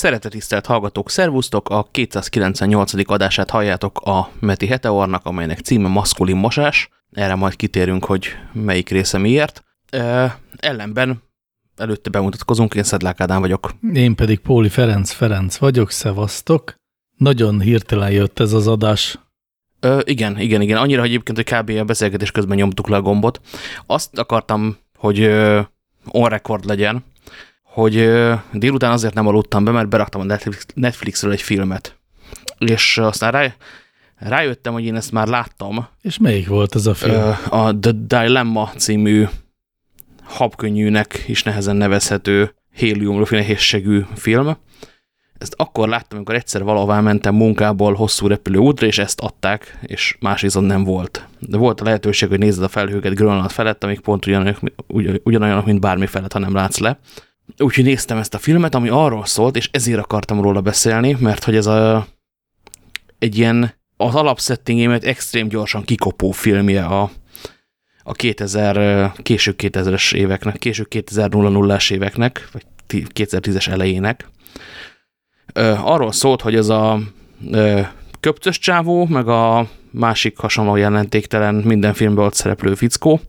Szeretetisztelt hallgatók, szervusztok! A 298. adását halljátok a Meti Heteornak, amelynek címe Maszkulin mosás. Erre majd kitérünk, hogy melyik része miért. E, ellenben előtte bemutatkozunk, én Szedlák Ádám vagyok. Én pedig Póli Ferenc Ferenc vagyok, szevasztok. Nagyon hirtelen jött ez az adás. Ö, igen, igen, igen. Annyira, hogy egyébként, hogy kb. a beszélgetés közben nyomtuk le a gombot. Azt akartam, hogy on record legyen, hogy délután azért nem aludtam be, mert beraktam a Netflix, Netflixről egy filmet. És aztán rá, rájöttem, hogy én ezt már láttam. És melyik volt ez a film? A The Dilemma című habkönnyűnek is nehezen nevezhető héliumról nehézségű film. Ezt akkor láttam, amikor egyszer valahová mentem munkából hosszú repülő útra, és ezt adták, és más viszont nem volt. De volt a lehetőség, hogy nézed a felhőket Grönland felett, amik pont ugyanolyanok, ugyanolyanok mint bármi felett, ha nem látsz le. Úgyhogy néztem ezt a filmet, ami arról szólt, és ezért akartam róla beszélni, mert hogy ez a, egy ilyen az alapszettingémet extrém gyorsan kikopó filmje a, a 2000, késő 2000-es éveknek, késő 2000-as éveknek, vagy 2010-es elejének. Arról szólt, hogy ez a köpcös csávó, meg a másik hasonló jelentéktelen minden filmben ott szereplő fickó,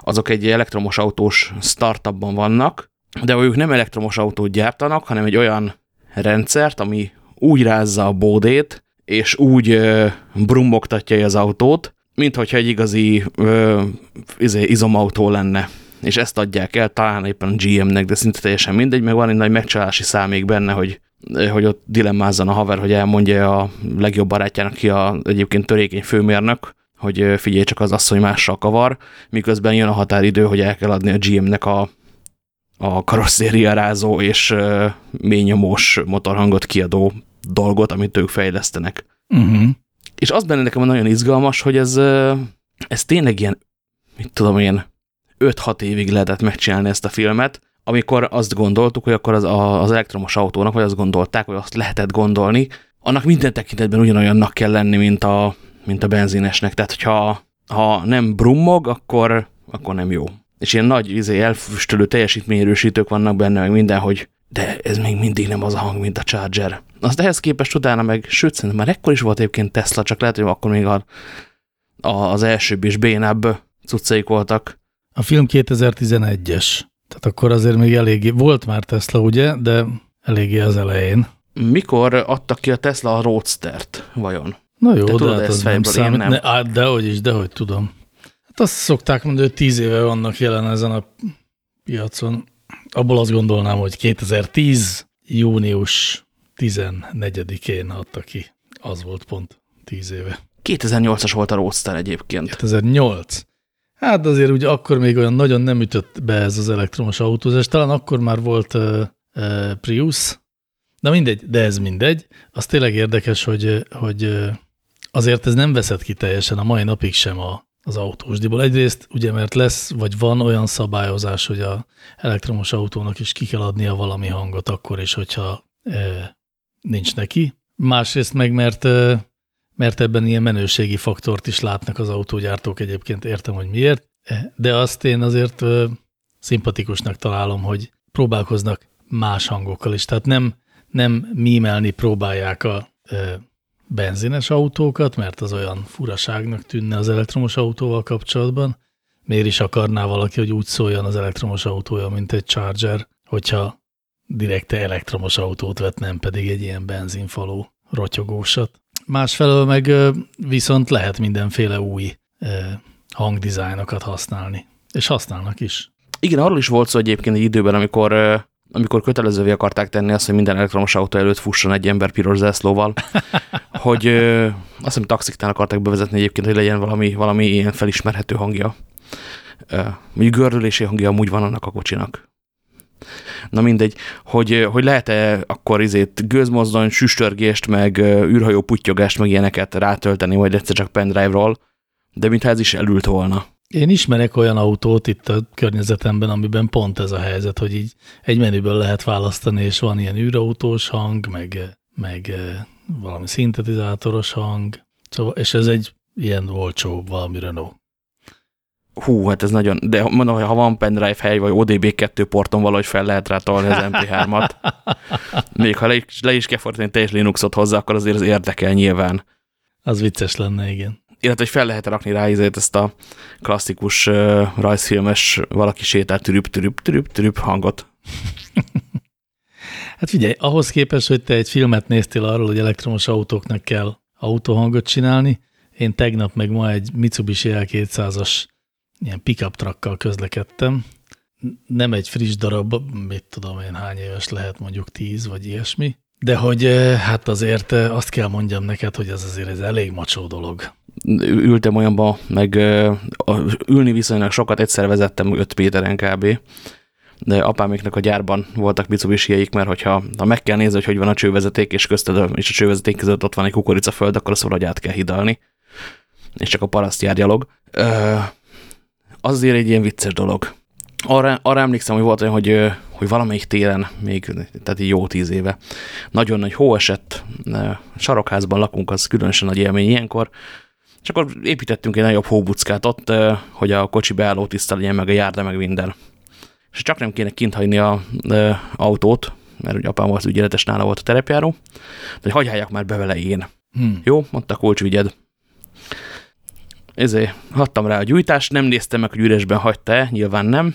azok egy elektromos autós startupban vannak, de ők nem elektromos autót gyártanak, hanem egy olyan rendszert, ami úgy rázza a bódét, és úgy ö, brummogtatja az autót, mint hogyha egy igazi ö, izé, izomautó lenne. És ezt adják el, talán éppen a GM-nek, de szinte teljesen mindegy, meg van egy nagy megcsalási számék benne, hogy, hogy ott dilemmázzon a haver, hogy elmondja a legjobb barátjának, ki a egyébként törékeny főmérnök, hogy figyelj csak az asszony mással kavar, miközben jön a határidő, hogy el kell adni a GM-nek a a karosszériarázó és ményomós motorhangot kiadó dolgot, amit ők fejlesztenek. Uh mhm. -huh. És az benne nekem nagyon izgalmas, hogy ez, ez tényleg ilyen, mit tudom én, 5-6 évig lehetett megcsinálni ezt a filmet, amikor azt gondoltuk, hogy akkor az, az elektromos autónak, vagy azt gondolták, hogy azt lehetett gondolni, annak minden tekintetben ugyanolyannak kell lenni, mint a, mint a benzinesnek. Tehát, hogyha ha nem brummog, akkor, akkor nem jó és ilyen nagy izé, elfüstölő teljesítményerősítők vannak benne, meg minden, hogy de ez még mindig nem az a hang, mint a Charger. Azt ehhez képest utána meg, sőt, szerintem már ekkor is volt egyébként Tesla, csak lehet, hogy akkor még a, a, az elsőbb és bénább cuccaik voltak. A film 2011-es, tehát akkor azért még eléggé, volt már Tesla, ugye, de eléggé az elején. Mikor adtak ki a Tesla a Roadster-t, vajon? Na jó, Te de tudod, hát ez nem számít. Nem. Ne, dehogy is, dehogy tudom. Hát azt szokták mondani, hogy tíz éve vannak jelen ezen a piacon. Abból azt gondolnám, hogy 2010. június 14-én adta ki. Az volt pont tíz éve. 2008-as volt a Roadster egyébként. 2008. Hát azért ugye akkor még olyan nagyon nem ütött be ez az elektromos autózás. Talán akkor már volt uh, uh, Prius. Na mindegy, de ez mindegy. Az tényleg érdekes, hogy, hogy azért ez nem veszett ki teljesen a mai napig sem a, az autósdiból. Egyrészt ugye, mert lesz, vagy van olyan szabályozás, hogy a elektromos autónak is ki kell adnia valami hangot akkor is, hogyha e, nincs neki. Másrészt meg, mert, e, mert ebben ilyen menőségi faktort is látnak az autógyártók egyébként, értem, hogy miért, e, de azt én azért e, szimpatikusnak találom, hogy próbálkoznak más hangokkal is. Tehát nem, nem mímelni próbálják a e, benzines autókat, mert az olyan furaságnak tűnne az elektromos autóval kapcsolatban. Miért is akarná valaki, hogy úgy szóljon az elektromos autója, mint egy Charger, hogyha direkte elektromos autót vett, nem pedig egy ilyen benzinfaló rotyogósat. Másfelől meg viszont lehet mindenféle új hangdizájnokat használni, és használnak is. Igen, arról is volt szó egyébként egy időben, amikor amikor kötelezővé akarták tenni azt, hogy minden elektromos autó előtt fusson egy ember piros zászlóval, hogy ö, azt hiszem taxiknál akarták bevezetni egyébként, hogy legyen valami, valami ilyen felismerhető hangja. Ö, mondjuk gördülési hangja amúgy van annak a kocsinak. Na mindegy, hogy, hogy lehet-e akkor izét gőzmozdony, süstörgést, meg űrhajó puttyogást, meg ilyeneket rátölteni, vagy egyszer csak pendrive-ról, de mintha ez is elült volna. Én ismerek olyan autót itt a környezetemben, amiben pont ez a helyzet, hogy így egy menüből lehet választani, és van ilyen űrautós hang, meg, meg eh, valami szintetizátoros hang, szóval, és ez egy ilyen olcsó valami Renault. Hú, hát ez nagyon, de mondom, hogy ha van pendrive hely, vagy ODB2 porton valahogy fel lehet rá tolni az MP3-at. Még ha le is, le is kell fordítani teljes Linuxot hozzá, akkor azért az érdekel nyilván. Az vicces lenne, igen. Illetve, hogy fel lehet rakni rá ezért ezt a klasszikus uh, rajzfilmes valaki sétál trüpp, trüpp, trüpp, trüpp hangot. hát figyelj, ahhoz képest, hogy te egy filmet néztél arról, hogy elektromos autóknak kell autóhangot csinálni, én tegnap meg ma egy Mitsubishi L200-as ilyen pickup truckkal közlekedtem. Nem egy friss darab, mit tudom én hány éves lehet, mondjuk tíz vagy ilyesmi. De hogy hát azért azt kell mondjam neked, hogy ez azért ez elég macsó dolog. Ültem olyanba, meg ülni viszonylag sokat, egyszer vezettem 5 Péteren kb. De apáméknak a gyárban voltak mitsubishi mert hogyha ha meg kell nézni, hogy hogy van a csővezeték, és közted és a csővezeték között ott van egy kukoricaföld, akkor azt valahogy át kell hidalni. És csak a paraszt járgyalog az azért egy ilyen vicces dolog. Arra, arra emlékszem, hogy volt olyan, hogy, hogy valamelyik télen, még tehát jó tíz éve, nagyon nagy hó esett, sarokházban lakunk, az különösen nagy élmény ilyenkor, és akkor építettünk egy nagyobb hóbuckát ott, hogy a kocsi beálló tiszta legyen, meg a járda, meg minden. És csak nem kéne kint hagyni a, a autót, mert ugye apám volt ügyeletes, nála volt a terepjáró, de hogy hagyják már be vele én. Hmm. Jó, mondta, kulcs vigyed ezért hattam rá a gyújtást, nem néztem meg, hogy üresben hagyta-e, nyilván nem.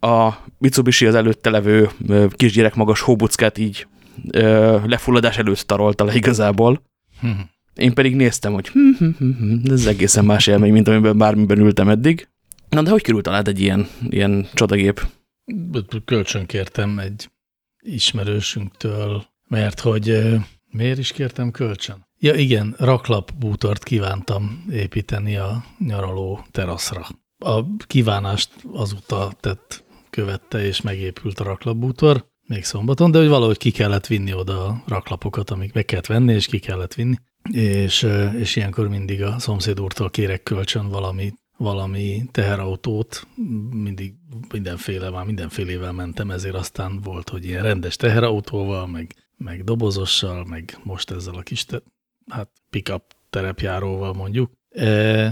A Mitsubishi az előtte levő kisgyerek magas hóbuckát így ö, lefulladás előtt tarolta le igazából. Hmm. Én pedig néztem, hogy hm, hm, hm, hm, ez egészen más élmény, mint amiben bármiben ültem eddig. Na, de hogy került alád egy ilyen, ilyen csodagép? Kölcsön kértem egy ismerősünktől, mert hogy miért is kértem kölcsön? Ja igen, raklapbútort kívántam építeni a nyaraló teraszra. A kívánást azóta tett követte, és megépült a raklapbútor, még szombaton, de hogy valahogy ki kellett vinni oda a raklapokat, amik meg kellett venni, és ki kellett vinni. És, és ilyenkor mindig a szomszéd úrtól kérek kölcsön valami, valami teherautót, mindig mindenféle, már mindenfélével mentem, ezért aztán volt, hogy ilyen rendes teherautóval, meg, meg dobozossal, meg most ezzel a kis hát pick-up terepjáróval mondjuk. E,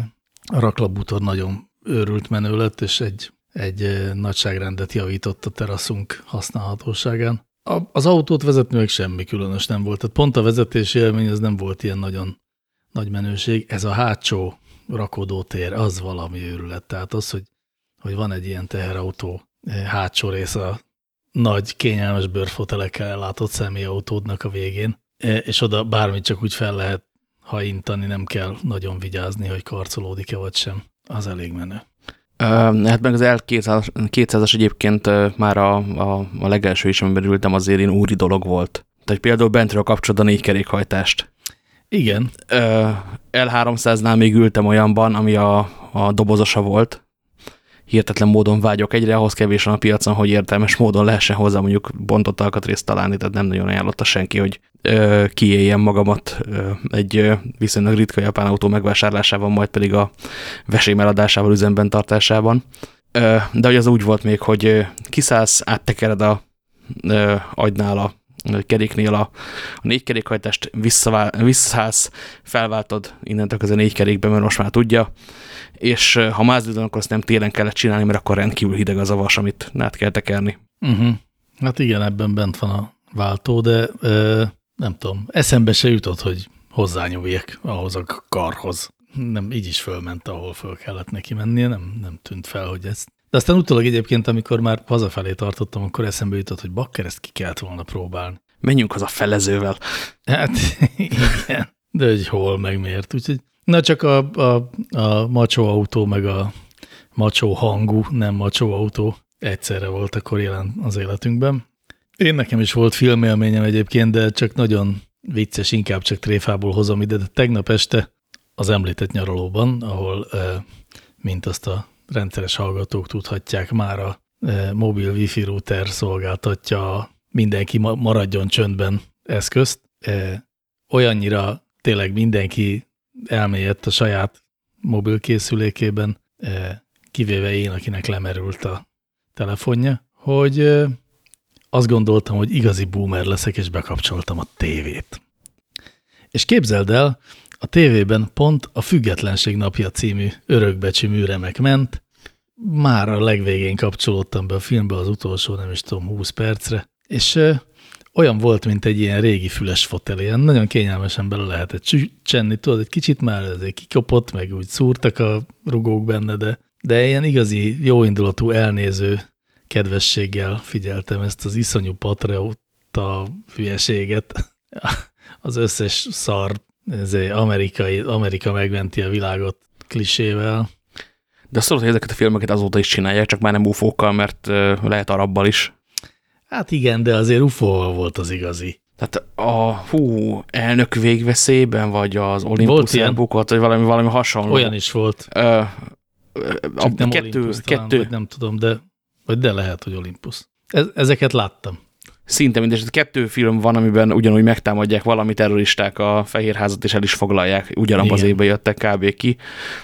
a raklapbútor nagyon őrült menő lett, és egy, egy nagyságrendet javított a teraszunk használhatóságán. A, az autót vezetni meg semmi különös nem volt. Tehát pont a vezetési élmény az nem volt ilyen nagyon nagy menőség. Ez a hátsó rakodótér, az valami őrület. Tehát az, hogy, hogy van egy ilyen teherautó e, hátsó rész a nagy, kényelmes bőrfotelekkel ellátott személyautódnak a végén, E, és oda bármit csak úgy fel lehet hajintani, nem kell nagyon vigyázni, hogy karcolódik-e vagy sem. Az elég menő. Hát meg az L200-as egyébként már a, a, a legelső is, amiben ültem, azért én úri dolog volt. Tehát például bentről kapcsolod a négy kerékhajtást. Igen. L300-nál még ültem olyanban, ami a, a dobozosa volt, hihetetlen módon vágyok egyre, ahhoz kevés van a piacon, hogy értelmes módon lehessen hozzá mondjuk bontott alkatrészt találni, tehát nem nagyon ajánlotta senki, hogy kiéljem magamat egy viszonylag ritka japán autó megvásárlásában, majd pedig a vesém eladásával, üzemben tartásában. De hogy az úgy volt még, hogy kiszállsz, áttekered a agynál a keréknél a, a négy kerékhajtást, visszaállsz, felváltod innentől az a négy kerékbe, mert most már tudja, és ha mázlidon, akkor azt nem télen kellett csinálni, mert akkor rendkívül hideg az a vas, amit át kell tekerni. Uh -huh. Hát igen, ebben bent van a váltó, de ö, nem tudom, eszembe se jutott, hogy hozzányúljak ahhoz a karhoz. Nem, így is fölment, ahol föl kellett neki mennie, nem, nem tűnt fel, hogy ez. De aztán utólag egyébként, amikor már hazafelé tartottam, akkor eszembe jutott, hogy bakker, ezt ki kellett volna próbálni. Menjünk haza felezővel. Hát igen, de hogy hol, meg miért. Úgyhogy Na csak a, a, a macsó autó, meg a macsó hangú, nem macsó autó egyszerre volt akkor jelen az életünkben. Én nekem is volt filmélményem egyébként, de csak nagyon vicces, inkább csak tréfából hozom ide, de tegnap este az említett nyaralóban, ahol mint azt a rendszeres hallgatók tudhatják, már a mobil wifi router szolgáltatja mindenki maradjon csöndben eszközt. Olyannyira tényleg mindenki elmélyedt a saját mobilkészülékében, kivéve én, akinek lemerült a telefonja, hogy azt gondoltam, hogy igazi boomer leszek, és bekapcsoltam a tévét. És képzeld el, a tévében pont a Függetlenség napja című örökbecsű műremek ment, már a legvégén kapcsolódtam be a filmbe az utolsó, nem is tudom, 20 percre, és olyan volt, mint egy ilyen régi füles fotel, ilyen nagyon kényelmesen bele lehetett csenni, tudod, egy kicsit már ezért kikopott, meg úgy szúrtak a rugók benne, de, de ilyen igazi, jóindulatú, elnéző kedvességgel figyeltem ezt az iszonyú patriota hülyeséget, az összes szar, ezért amerikai, Amerika megmenti a világot klisével. De azt tudod, hogy ezeket a filmeket azóta is csinálják, csak már nem ufókkal, mert lehet arabbal is. Hát igen, de azért ufóval volt az igazi. Tehát a hú, elnök végveszélyben, vagy az Olympus elbukott, vagy valami, valami hasonló. Olyan is volt. Ö, Csak a nem kettő, Olympus talán, kettő, vagy nem tudom, de, vagy de lehet, hogy Olympus. Ez, ezeket láttam szinte mindegy. Kettő film van, amiben ugyanúgy megtámadják valami terroristák a Fehérházat, és el is foglalják. Ugyanabban az évben jöttek kb. ki,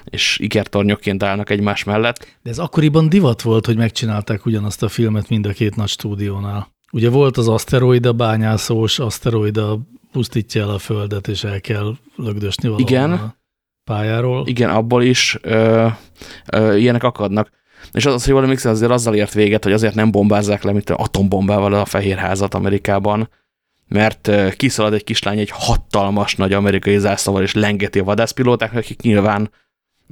és ikertornyokként állnak egymás mellett. De ez akkoriban divat volt, hogy megcsinálták ugyanazt a filmet mind a két nagy stúdiónál. Ugye volt az aszteroida bányászós, aszteroida pusztítja el a Földet, és el kell lögdösni valahol Igen. a pályáról. Igen, abból is ö, ö, ilyenek akadnak. És az, az, hogy emlékszel, azért azzal ért véget, hogy azért nem bombázzák le, mint atombombával a Fehérházat Amerikában, mert kiszalad egy kislány egy hatalmas nagy amerikai zászlóval, és lengeti a vadászpilóták, akik nyilván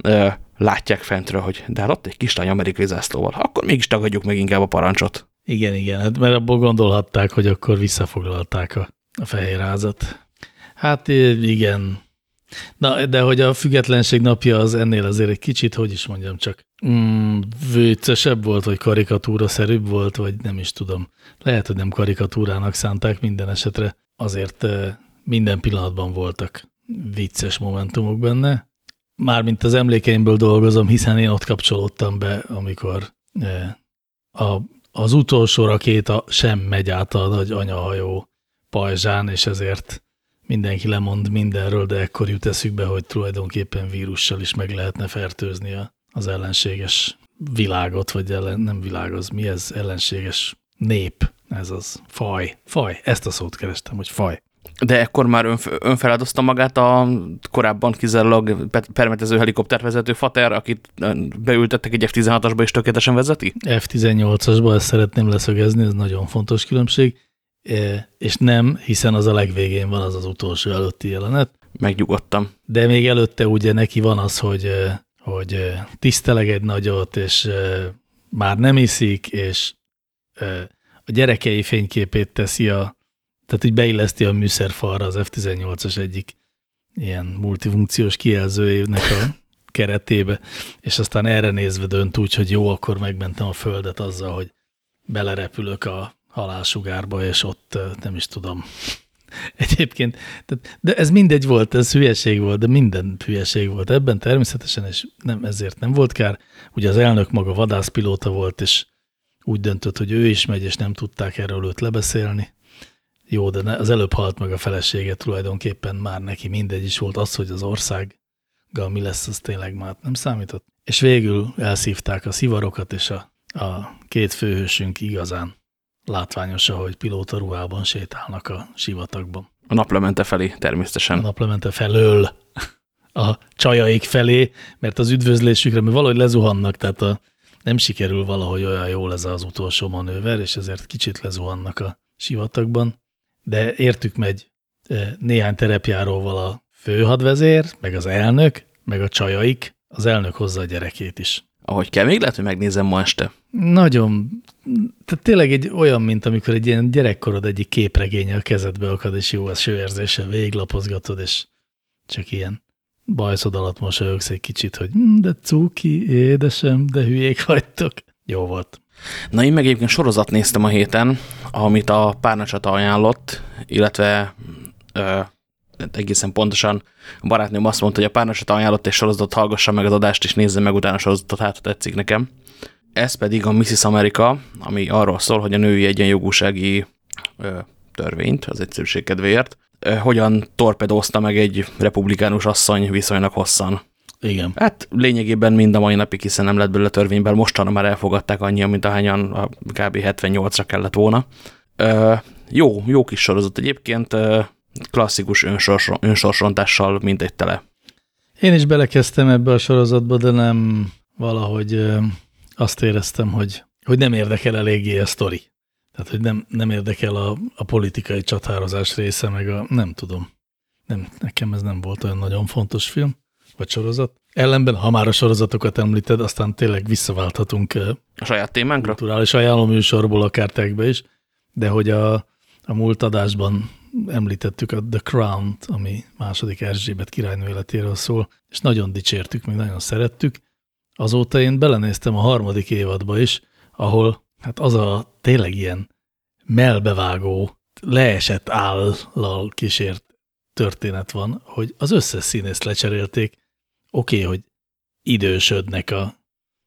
ö, látják fentről, hogy de hát ott egy kislány amerikai zászlóval, akkor mégis tagadjuk meg inkább a parancsot. Igen, igen, hát mert abból gondolhatták, hogy akkor visszafoglalták a, a Fehérházat. Hát igen, Na, de hogy a függetlenség napja az ennél azért egy kicsit, hogy is mondjam csak, mm, viccesebb volt, vagy karikatúra-szerűbb volt, vagy nem is tudom. Lehet, hogy nem karikatúrának szánták minden esetre, azért eh, minden pillanatban voltak vicces momentumok benne. Mármint az emlékeimből dolgozom, hiszen én ott kapcsolódtam be, amikor eh, a, az utolsó rakéta sem megy át a nagy anyahajó pajzsán, és ezért mindenki lemond mindenről, de ekkor jut eszükbe, hogy tulajdonképpen vírussal is meg lehetne fertőzni az ellenséges világot, vagy ellen, nem világ, az mi ez? Ellenséges nép, ez az faj. Faj, ezt a szót kerestem, hogy faj. De ekkor már önf önfeláldozta magát a korábban kizárólag permetező helikoptervezető Fater, akit beültettek egy F-16-asba és tökéletesen vezeti? F-18-asba, ezt szeretném leszögezni, ez nagyon fontos különbség és nem, hiszen az a legvégén van az az utolsó előtti jelenet. Megnyugodtam. De még előtte ugye neki van az, hogy, hogy tiszteleg egy nagyot, és már nem iszik, és a gyerekei fényképét teszi a, tehát így beilleszti a műszerfalra az F-18-as egyik ilyen multifunkciós kijelzőjének a keretébe, és aztán erre nézve dönt úgy, hogy jó, akkor megmentem a földet azzal, hogy belerepülök a halálsugárba, és ott nem is tudom. Egyébként, de ez mindegy volt, ez hülyeség volt, de minden hülyeség volt ebben természetesen, és nem, ezért nem volt kár. Ugye az elnök maga vadászpilóta volt, és úgy döntött, hogy ő is megy, és nem tudták erről őt lebeszélni. Jó, de az előbb halt meg a felesége tulajdonképpen már neki mindegy is volt az, hogy az országgal mi lesz, az tényleg már nem számított. És végül elszívták a szivarokat, és a, a két főhősünk igazán látványos, ahogy pilóta ruhában sétálnak a sivatagban. A naplemente felé természetesen. A naplemente felől a csajaik felé, mert az üdvözlésükre, mert valahogy lezuhannak, tehát a, nem sikerül valahogy olyan jól ez az utolsó manőver, és ezért kicsit lezuhannak a sivatagban. De értük megy e, néhány terepjáróval a főhadvezér, meg az elnök, meg a csajaik, az elnök hozza a gyerekét is. Ahogy kell, még lehet, hogy megnézem ma este. Nagyon, tehát tényleg egy olyan, mint amikor egy ilyen gyerekkorod egyik képregénye a kezedbe akad, és jó az sőérzése, végiglapozgatod, és csak ilyen bajszod alatt mosolyogsz egy kicsit, hogy hm, de cuki, édesem, de hülyék vagytok. Jó volt. Na én meg egyébként sorozat néztem a héten, amit a párnacsata ajánlott, illetve ö, egészen pontosan a barátnőm azt mondta, hogy a párnacsata ajánlott egy sorozatot, hallgassa meg az adást, és nézze meg utána a sorozatot, hát tetszik nekem. Ez pedig a Mrs. America, ami arról szól, hogy a női egyenjogúsági ö, törvényt, az egyszerűség kedvéért, ö, hogyan torpedózta meg egy republikánus asszony viszonylag hosszan. Igen. Hát lényegében mind a mai napig, hiszen nem lett belőle törvényben, mostanra már elfogadták annyian, mint ahányan a kb. 78-ra kellett volna. Ö, jó, jó kis sorozat egyébként, ö, klasszikus önsors, önsorsrontással mindegy tele. Én is belekezdtem ebbe a sorozatba, de nem valahogy azt éreztem, hogy, hogy nem érdekel eléggé a sztori. Tehát, hogy nem, nem érdekel a, a politikai csatározás része, meg a nem tudom. Nem, nekem ez nem volt olyan nagyon fontos film, vagy sorozat. Ellenben, ha már a sorozatokat említed, aztán tényleg visszaválthatunk a saját témánkra? Kulturális ajánlóműsorból akár tegbe is, de hogy a, a múlt adásban említettük a The crown ami második Erzsébet királynő életéről szól, és nagyon dicsértük, még nagyon szerettük. Azóta én belenéztem a harmadik évadba is, ahol hát az a tényleg ilyen melbevágó, leesett állal kísért történet van, hogy az összes színészt lecserélték. Oké, okay, hogy idősödnek a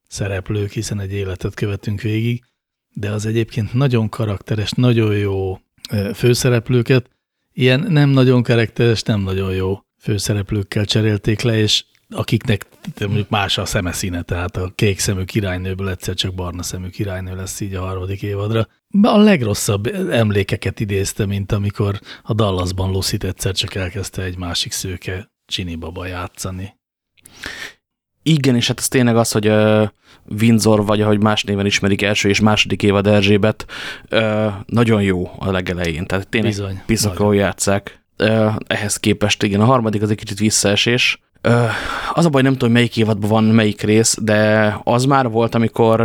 szereplők, hiszen egy életet követünk végig, de az egyébként nagyon karakteres, nagyon jó főszereplőket, ilyen nem nagyon karakteres, nem nagyon jó főszereplőkkel cserélték le, és akiknek mondjuk más a szemeszíne, tehát a kék szemű királynőből egyszer csak barna szemű királynő lesz így a harmadik évadra. A legrosszabb emlékeket idézte, mint amikor a Dallasban Lucit egyszer csak elkezdte egy másik szőke baba játszani. Igen, és hát ez tényleg az, hogy uh, Windsor, vagy ahogy más néven ismerik, első és második évad Erzsébet, uh, nagyon jó a legelején. Tehát tényleg Bizony, piszakról játszák. Uh, ehhez képest, igen, a harmadik az egy kicsit visszaesés, az a baj, nem tudom, melyik évadban van melyik rész, de az már volt, amikor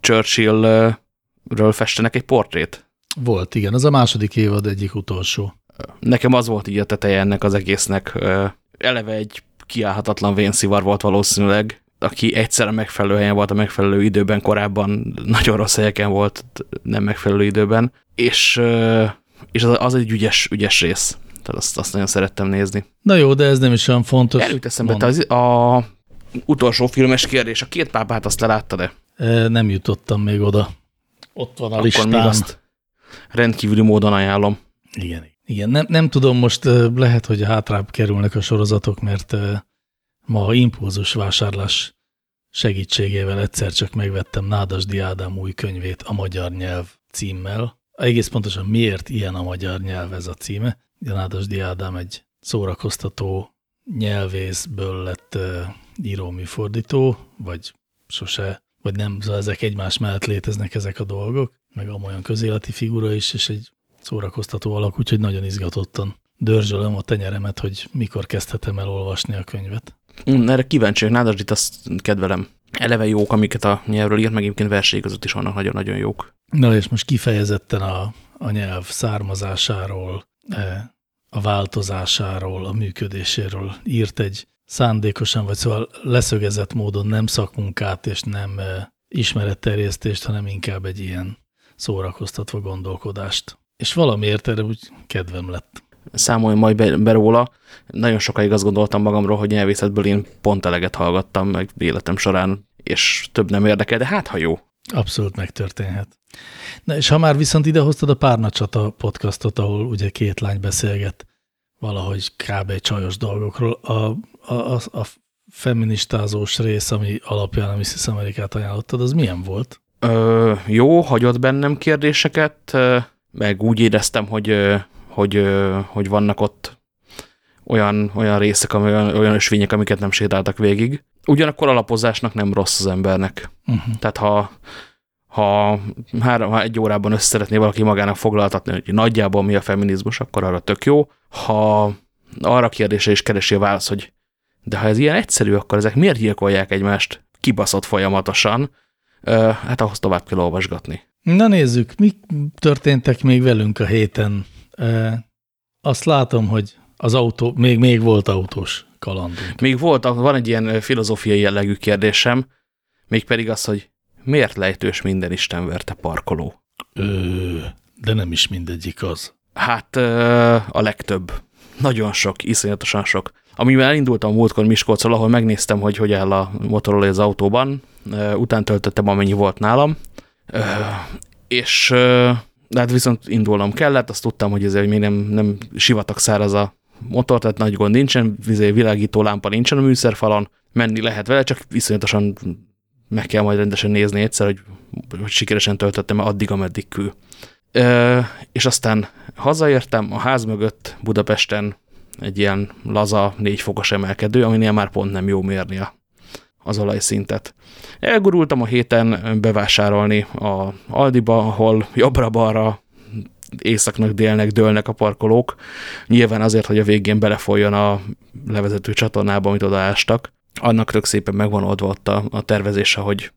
Churchill-ről festenek egy portrét. Volt, igen. Az a második évad egyik utolsó. Nekem az volt így a teteje ennek az egésznek. Eleve egy kiállhatatlan vénszivar volt valószínűleg, aki egyszerre megfelelő helyen volt a megfelelő időben, korábban nagyon rossz helyeken volt nem megfelelő időben, és, és az, az egy ügyes, ügyes rész. Tehát azt, azt nagyon szerettem nézni. Na jó, de ez nem is olyan fontos. Előtt eszembe, az, a utolsó filmes kérdés, a két pápát azt leláttad-e? Nem jutottam még oda. Ott van a Akkor listán. még azt rendkívüli módon ajánlom. Igen. Igen, nem, nem tudom, most lehet, hogy hátrább kerülnek a sorozatok, mert ma impulzus vásárlás segítségével egyszer csak megvettem Nádasdi Ádám új könyvét a magyar nyelv címmel. Egész pontosan miért ilyen a magyar nyelv ez a címe? Janádasdi Ádám egy szórakoztató nyelvészből lett íróműfordító, vagy sose, vagy nem, szóval ezek egymás mellett léteznek ezek a dolgok, meg olyan közéleti figura is, és egy szórakoztató alak, úgyhogy nagyon izgatottan dörzsölöm a tenyeremet, hogy mikor kezdhetem el olvasni a könyvet. Mm, erre kíváncsi, Nádasdit azt kedvelem. Eleve jók, amiket a nyelvről írt, meg egyébként versei között is vannak nagyon-nagyon jók. Na és most kifejezetten a, a nyelv származásáról, E, a változásáról, a működéséről írt egy szándékosan, vagy szóval leszögezett módon nem szakmunkát és nem e, ismeretterjesztést, hanem inkább egy ilyen szórakoztatva gondolkodást. És valamiért erre úgy kedvem lett. Számolj majd be, be róla. Nagyon sokáig azt gondoltam magamról, hogy nyelvészetből én pont eleget hallgattam meg életem során, és több nem érdekel, de hát ha jó. Abszolút megtörténhet. Na és ha már viszont idehoztad a Párnacsata podcastot, ahol ugye két lány beszélget valahogy kb. csajos dolgokról, a, a, a, a feministázós rész, ami alapján a Mrs. Amerikát ajánlottad, az milyen volt? Ö, jó, hagyott bennem kérdéseket, meg úgy éreztem, hogy, hogy, hogy vannak ott olyan, olyan részek, olyan, olyan ösvények, amiket nem sétáltak végig. Ugyanakkor alapozásnak nem rossz az embernek. Uh -huh. Tehát ha ha, három, ha egy órában össze szeretné valaki magának foglaltatni, hogy nagyjából mi a feminizmus, akkor arra tök jó. Ha arra kérdése is keresi a válasz, hogy de ha ez ilyen egyszerű, akkor ezek miért gyilkolják egymást kibaszott folyamatosan, hát ahhoz tovább kell olvasgatni. Na nézzük, mi történtek még velünk a héten. Azt látom, hogy az autó, még, még volt autós kalandunk. Még volt, van egy ilyen filozófiai jellegű kérdésem, mégpedig az, hogy Miért lejtős minden Isten verte parkoló? Ö, de nem is mindegyik az. Hát a legtöbb. Nagyon sok, iszonyatosan sok. Amivel elindultam múltkor Miskolcról, ahol megnéztem, hogy hogy áll a motorolé az autóban, után töltöttem, amennyi volt nálam, és de hát viszont indulnom kellett, azt tudtam, hogy ez még nem, nem sivatag száraz a motor, tehát nagy gond nincsen, világító lámpa nincsen a műszerfalon, menni lehet vele, csak viszonyatosan meg kell majd rendesen nézni egyszer, hogy, hogy sikeresen töltöttem addig, ameddig kül. Ö, és aztán hazaértem, a ház mögött Budapesten egy ilyen laza, négy fokos emelkedő, aminél már pont nem jó mérni a, az olajszintet. Elgurultam a héten bevásárolni a Aldiba, ahol jobbra-balra északnak, délnek dőlnek a parkolók. Nyilván azért, hogy a végén belefolyjon a levezető csatornába, amit odaástak. Annak tök szépen megvan oldva ott a, a tervezése, hogy,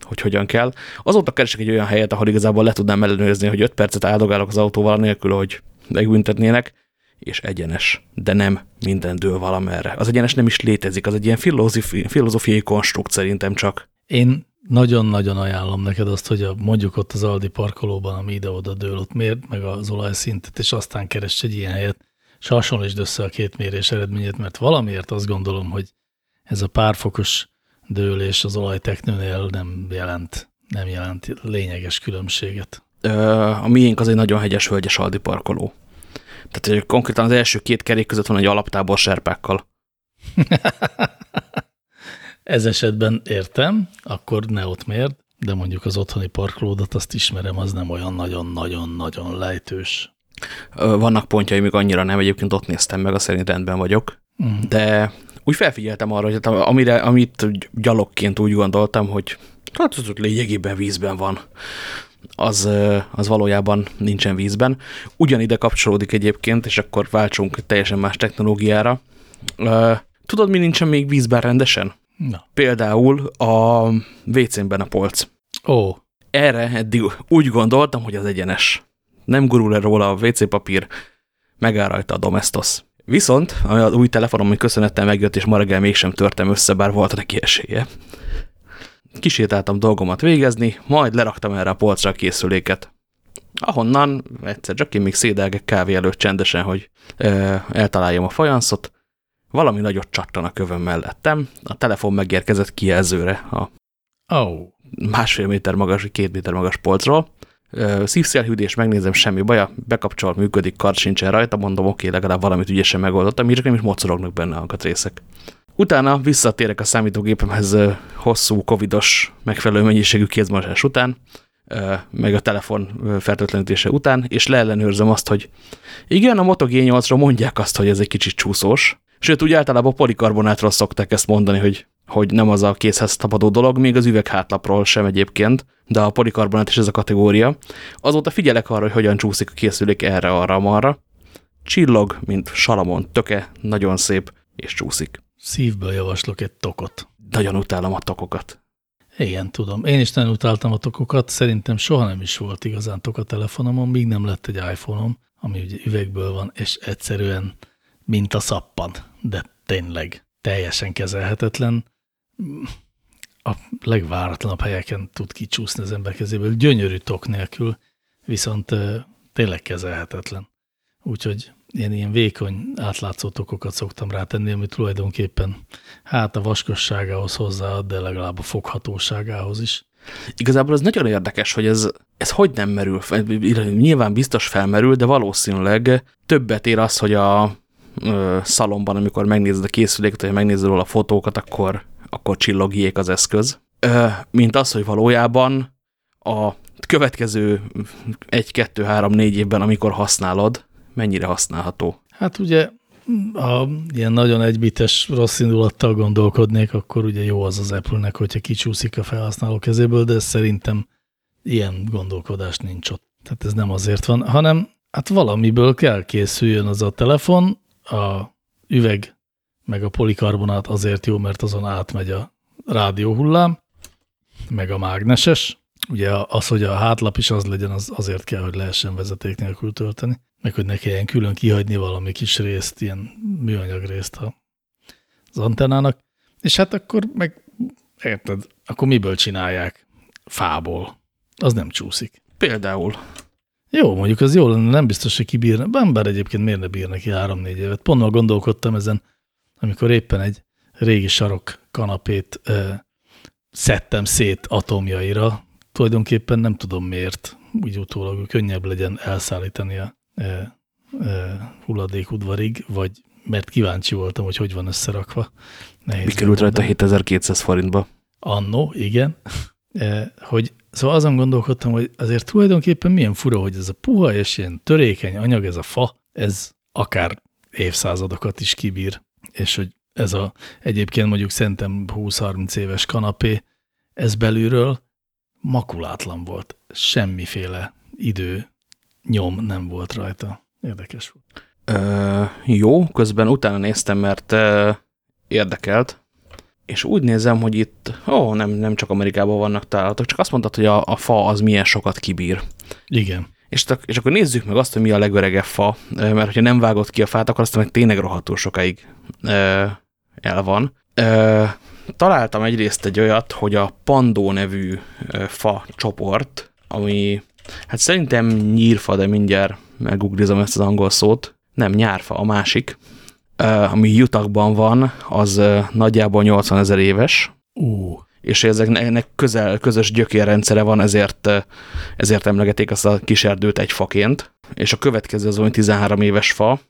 hogy hogyan kell. Azóta keresek egy olyan helyet, ahol igazából le tudnám ellenőrizni, hogy 5 percet áldogálok az autóval, nélkül, hogy megbüntetnének, és egyenes, de nem minden dől valamerre. Az egyenes nem is létezik, az egy ilyen filozófiai, filozófiai konstrukt szerintem csak. Én nagyon-nagyon ajánlom neked azt, hogy a, mondjuk ott az Aldi parkolóban, ami ide-oda dől, ott mérd meg az olajszintet, és aztán keresd egy ilyen helyet, és hasonlítsd össze a két mérés eredményét, mert valamiért azt gondolom, hogy ez a párfokos dőlés az olajteknőnél nem jelent, nem jelent lényeges különbséget. A miénk az egy nagyon hegyes völgyes Aldi parkoló. Tehát hogy konkrétan az első két kerék között van egy alaptábor serpákkal. Ez esetben értem, akkor ne ott mérd, de mondjuk az otthoni parkolódat azt ismerem, az nem olyan nagyon-nagyon-nagyon lejtős. Vannak pontjai, még annyira nem, egyébként ott néztem meg, a szerint rendben vagyok, uh-huh. de úgy felfigyeltem arra, hogy amire, amit gyalogként úgy gondoltam, hogy hát az lényegében vízben van, az, az valójában nincsen vízben. Ugyanide kapcsolódik egyébként, és akkor váltsunk teljesen más technológiára. Tudod, mi nincsen még vízben rendesen? Na. Például a WC-ben a polc. Ó. Erre eddig úgy gondoltam, hogy az egyenes. Nem gurul-e róla a WC papír, megáll rajta a Domestos. Viszont, ami az új telefonom, hogy köszönettel megjött, és ma reggel mégsem törtem össze, bár volt neki esélye. Kisétáltam dolgomat végezni, majd leraktam erre a polcra a készüléket. Ahonnan egyszer csak én még szédelgek kávé előtt csendesen, hogy ö, eltaláljam a fajanszot, valami nagyot csattan a kövön mellettem, a telefon megérkezett kijelzőre a oh. másfél méter magas, két méter magas polcról. Szívszélhűdés, megnézem, semmi baja, bekapcsol, működik, kard sincsen rajta, mondom, oké, legalább valamit ügyesen megoldottam, így csak nem is mocorognak benne a alkatrészek. Utána visszatérek a számítógépemhez hosszú covidos megfelelő mennyiségű kézmosás után, meg a telefon fertőtlenítése után, és leellenőrzöm azt, hogy igen, a Moto G8-ról mondják azt, hogy ez egy kicsit csúszós, Sőt, úgy általában polikarbonátról szokták ezt mondani, hogy, hogy nem az a készhez tapadó dolog, még az üveghátlapról sem egyébként, de a polikarbonát is ez a kategória. Azóta figyelek arra, hogy hogyan csúszik a készülék erre, arra, marra. Csillog, mint salamon, töke, nagyon szép, és csúszik. Szívből javaslok egy tokot. Nagyon utálom a tokokat. Igen, tudom. Én is nagyon utáltam a tokokat. Szerintem soha nem is volt igazán tok a telefonomon, míg nem lett egy iPhone-om, ami ugye üvegből van, és egyszerűen mint a szappan, de tényleg teljesen kezelhetetlen. A legváratlanabb helyeken tud kicsúszni az ember kezéből, gyönyörű tok nélkül, viszont tényleg kezelhetetlen. Úgyhogy én ilyen vékony, átlátszó tokokat szoktam rátenni, ami tulajdonképpen hát a vaskosságához hozzáad, de legalább a foghatóságához is. Igazából az nagyon érdekes, hogy ez, ez hogy nem merül. Nyilván biztos felmerül, de valószínűleg többet ér az, hogy a ö, szalomban, amikor megnézed a készüléket, vagy megnézed róla a fotókat, akkor, akkor csillogjék az eszköz. Ö, mint az, hogy valójában a következő egy, kettő, három, négy évben, amikor használod, mennyire használható? Hát ugye, ha ilyen nagyon egybites rossz indulattal gondolkodnék, akkor ugye jó az az Apple-nek, hogyha kicsúszik a felhasználó kezéből, de szerintem ilyen gondolkodás nincs ott. Tehát ez nem azért van, hanem hát valamiből kell készüljön az a telefon, a üveg meg a polikarbonát azért jó, mert azon átmegy a rádióhullám, meg a mágneses. Ugye az, hogy a hátlap is az legyen, az azért kell, hogy lehessen vezeték nélkül tölteni, meg hogy ne kelljen külön kihagyni valami kis részt, ilyen műanyag részt az antennának. És hát akkor meg, érted, akkor miből csinálják? Fából. Az nem csúszik. Például. Jó, mondjuk az jó lenne, nem biztos, hogy kibírna, bár egyébként miért ne bírna ki három-négy évet. Pont gondolkodtam ezen, amikor éppen egy régi sarok kanapét ö, szedtem szét atomjaira, tulajdonképpen nem tudom miért, úgy utólag könnyebb legyen elszállítani a hulladékudvarig, vagy mert kíváncsi voltam, hogy hogy van összerakva. Nehéz Mi került rajta 7200 forintba? Annó, igen. hogy szóval azon gondolkodtam, hogy azért tulajdonképpen milyen fura, hogy ez a puha és ilyen törékeny anyag, ez a fa, ez akár évszázadokat is kibír, és hogy ez a egyébként mondjuk szerintem 20-30 éves kanapé, ez belülről makulátlan volt. Semmiféle idő nyom nem volt rajta. Érdekes volt. Ö, jó, közben utána néztem, mert ö, érdekelt, és úgy nézem, hogy itt, ó, nem, nem csak Amerikában vannak találatok, csak azt mondtad, hogy a, a fa az milyen sokat kibír. Igen. És, és akkor nézzük meg azt, hogy mi a legöregebb fa, mert hogyha nem vágott ki a fát, akkor aztán meg tényleg rohadtul sokáig ö, el van. Ö, találtam egyrészt egy olyat, hogy a Pandó nevű fa csoport, ami hát szerintem nyírfa, de mindjárt meguglizom ezt az angol szót, nem nyárfa, a másik, ami Jutakban van, az nagyjából 80 ezer éves. Uh. És ezeknek közel, közös gyökérrendszere van, ezért, ezért emlegeték azt a kis erdőt egy faként. És a következő az olyan 13 éves fa,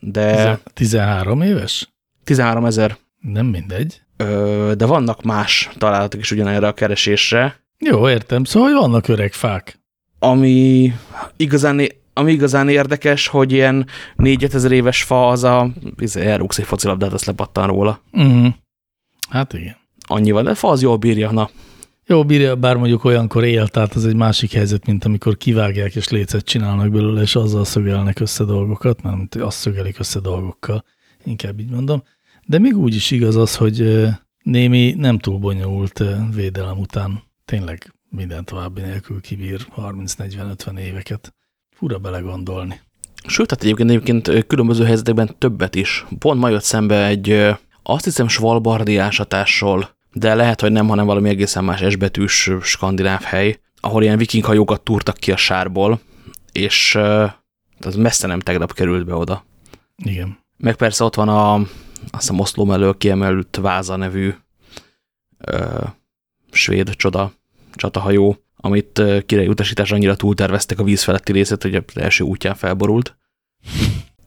de... 13 éves? 13 ezer. Nem mindegy. Ö, de vannak más találatok is ugyanerre a keresésre. Jó, értem. Szóval vannak öreg fák. Ami igazán, ami igazán érdekes, hogy ilyen 4 ezer éves fa az a, izé, elrúgsz egy focilabdát, azt lepattan róla. Uh mhm. -huh. Hát igen. Annyival, de fa az jól bírja, na. Jó, bírja, bár mondjuk olyankor él, tehát az egy másik helyzet, mint amikor kivágják és lécet csinálnak belőle, és azzal szögelnek össze dolgokat, mert azt szögelik össze dolgokkal, inkább így mondom. De még úgy is igaz az, hogy némi nem túl bonyolult védelem után tényleg minden további nélkül kibír 30-40-50 éveket. Fura belegondolni. Sőt, tehát egyébként, egyébként különböző helyzetekben többet is. Pont ma jött szembe egy, azt hiszem, svalbardi ásatásról, de lehet, hogy nem, hanem valami egészen más esbetűs skandináv hely, ahol ilyen viking hajókat túrtak ki a sárból, és az messze nem tegnap került be oda. Igen. Meg persze ott van a, azt hiszem Oszló mellől kiemelült Váza nevű ö, svéd csoda csatahajó, amit kirai utasítás annyira túlterveztek a víz feletti részét, hogy az első útján felborult.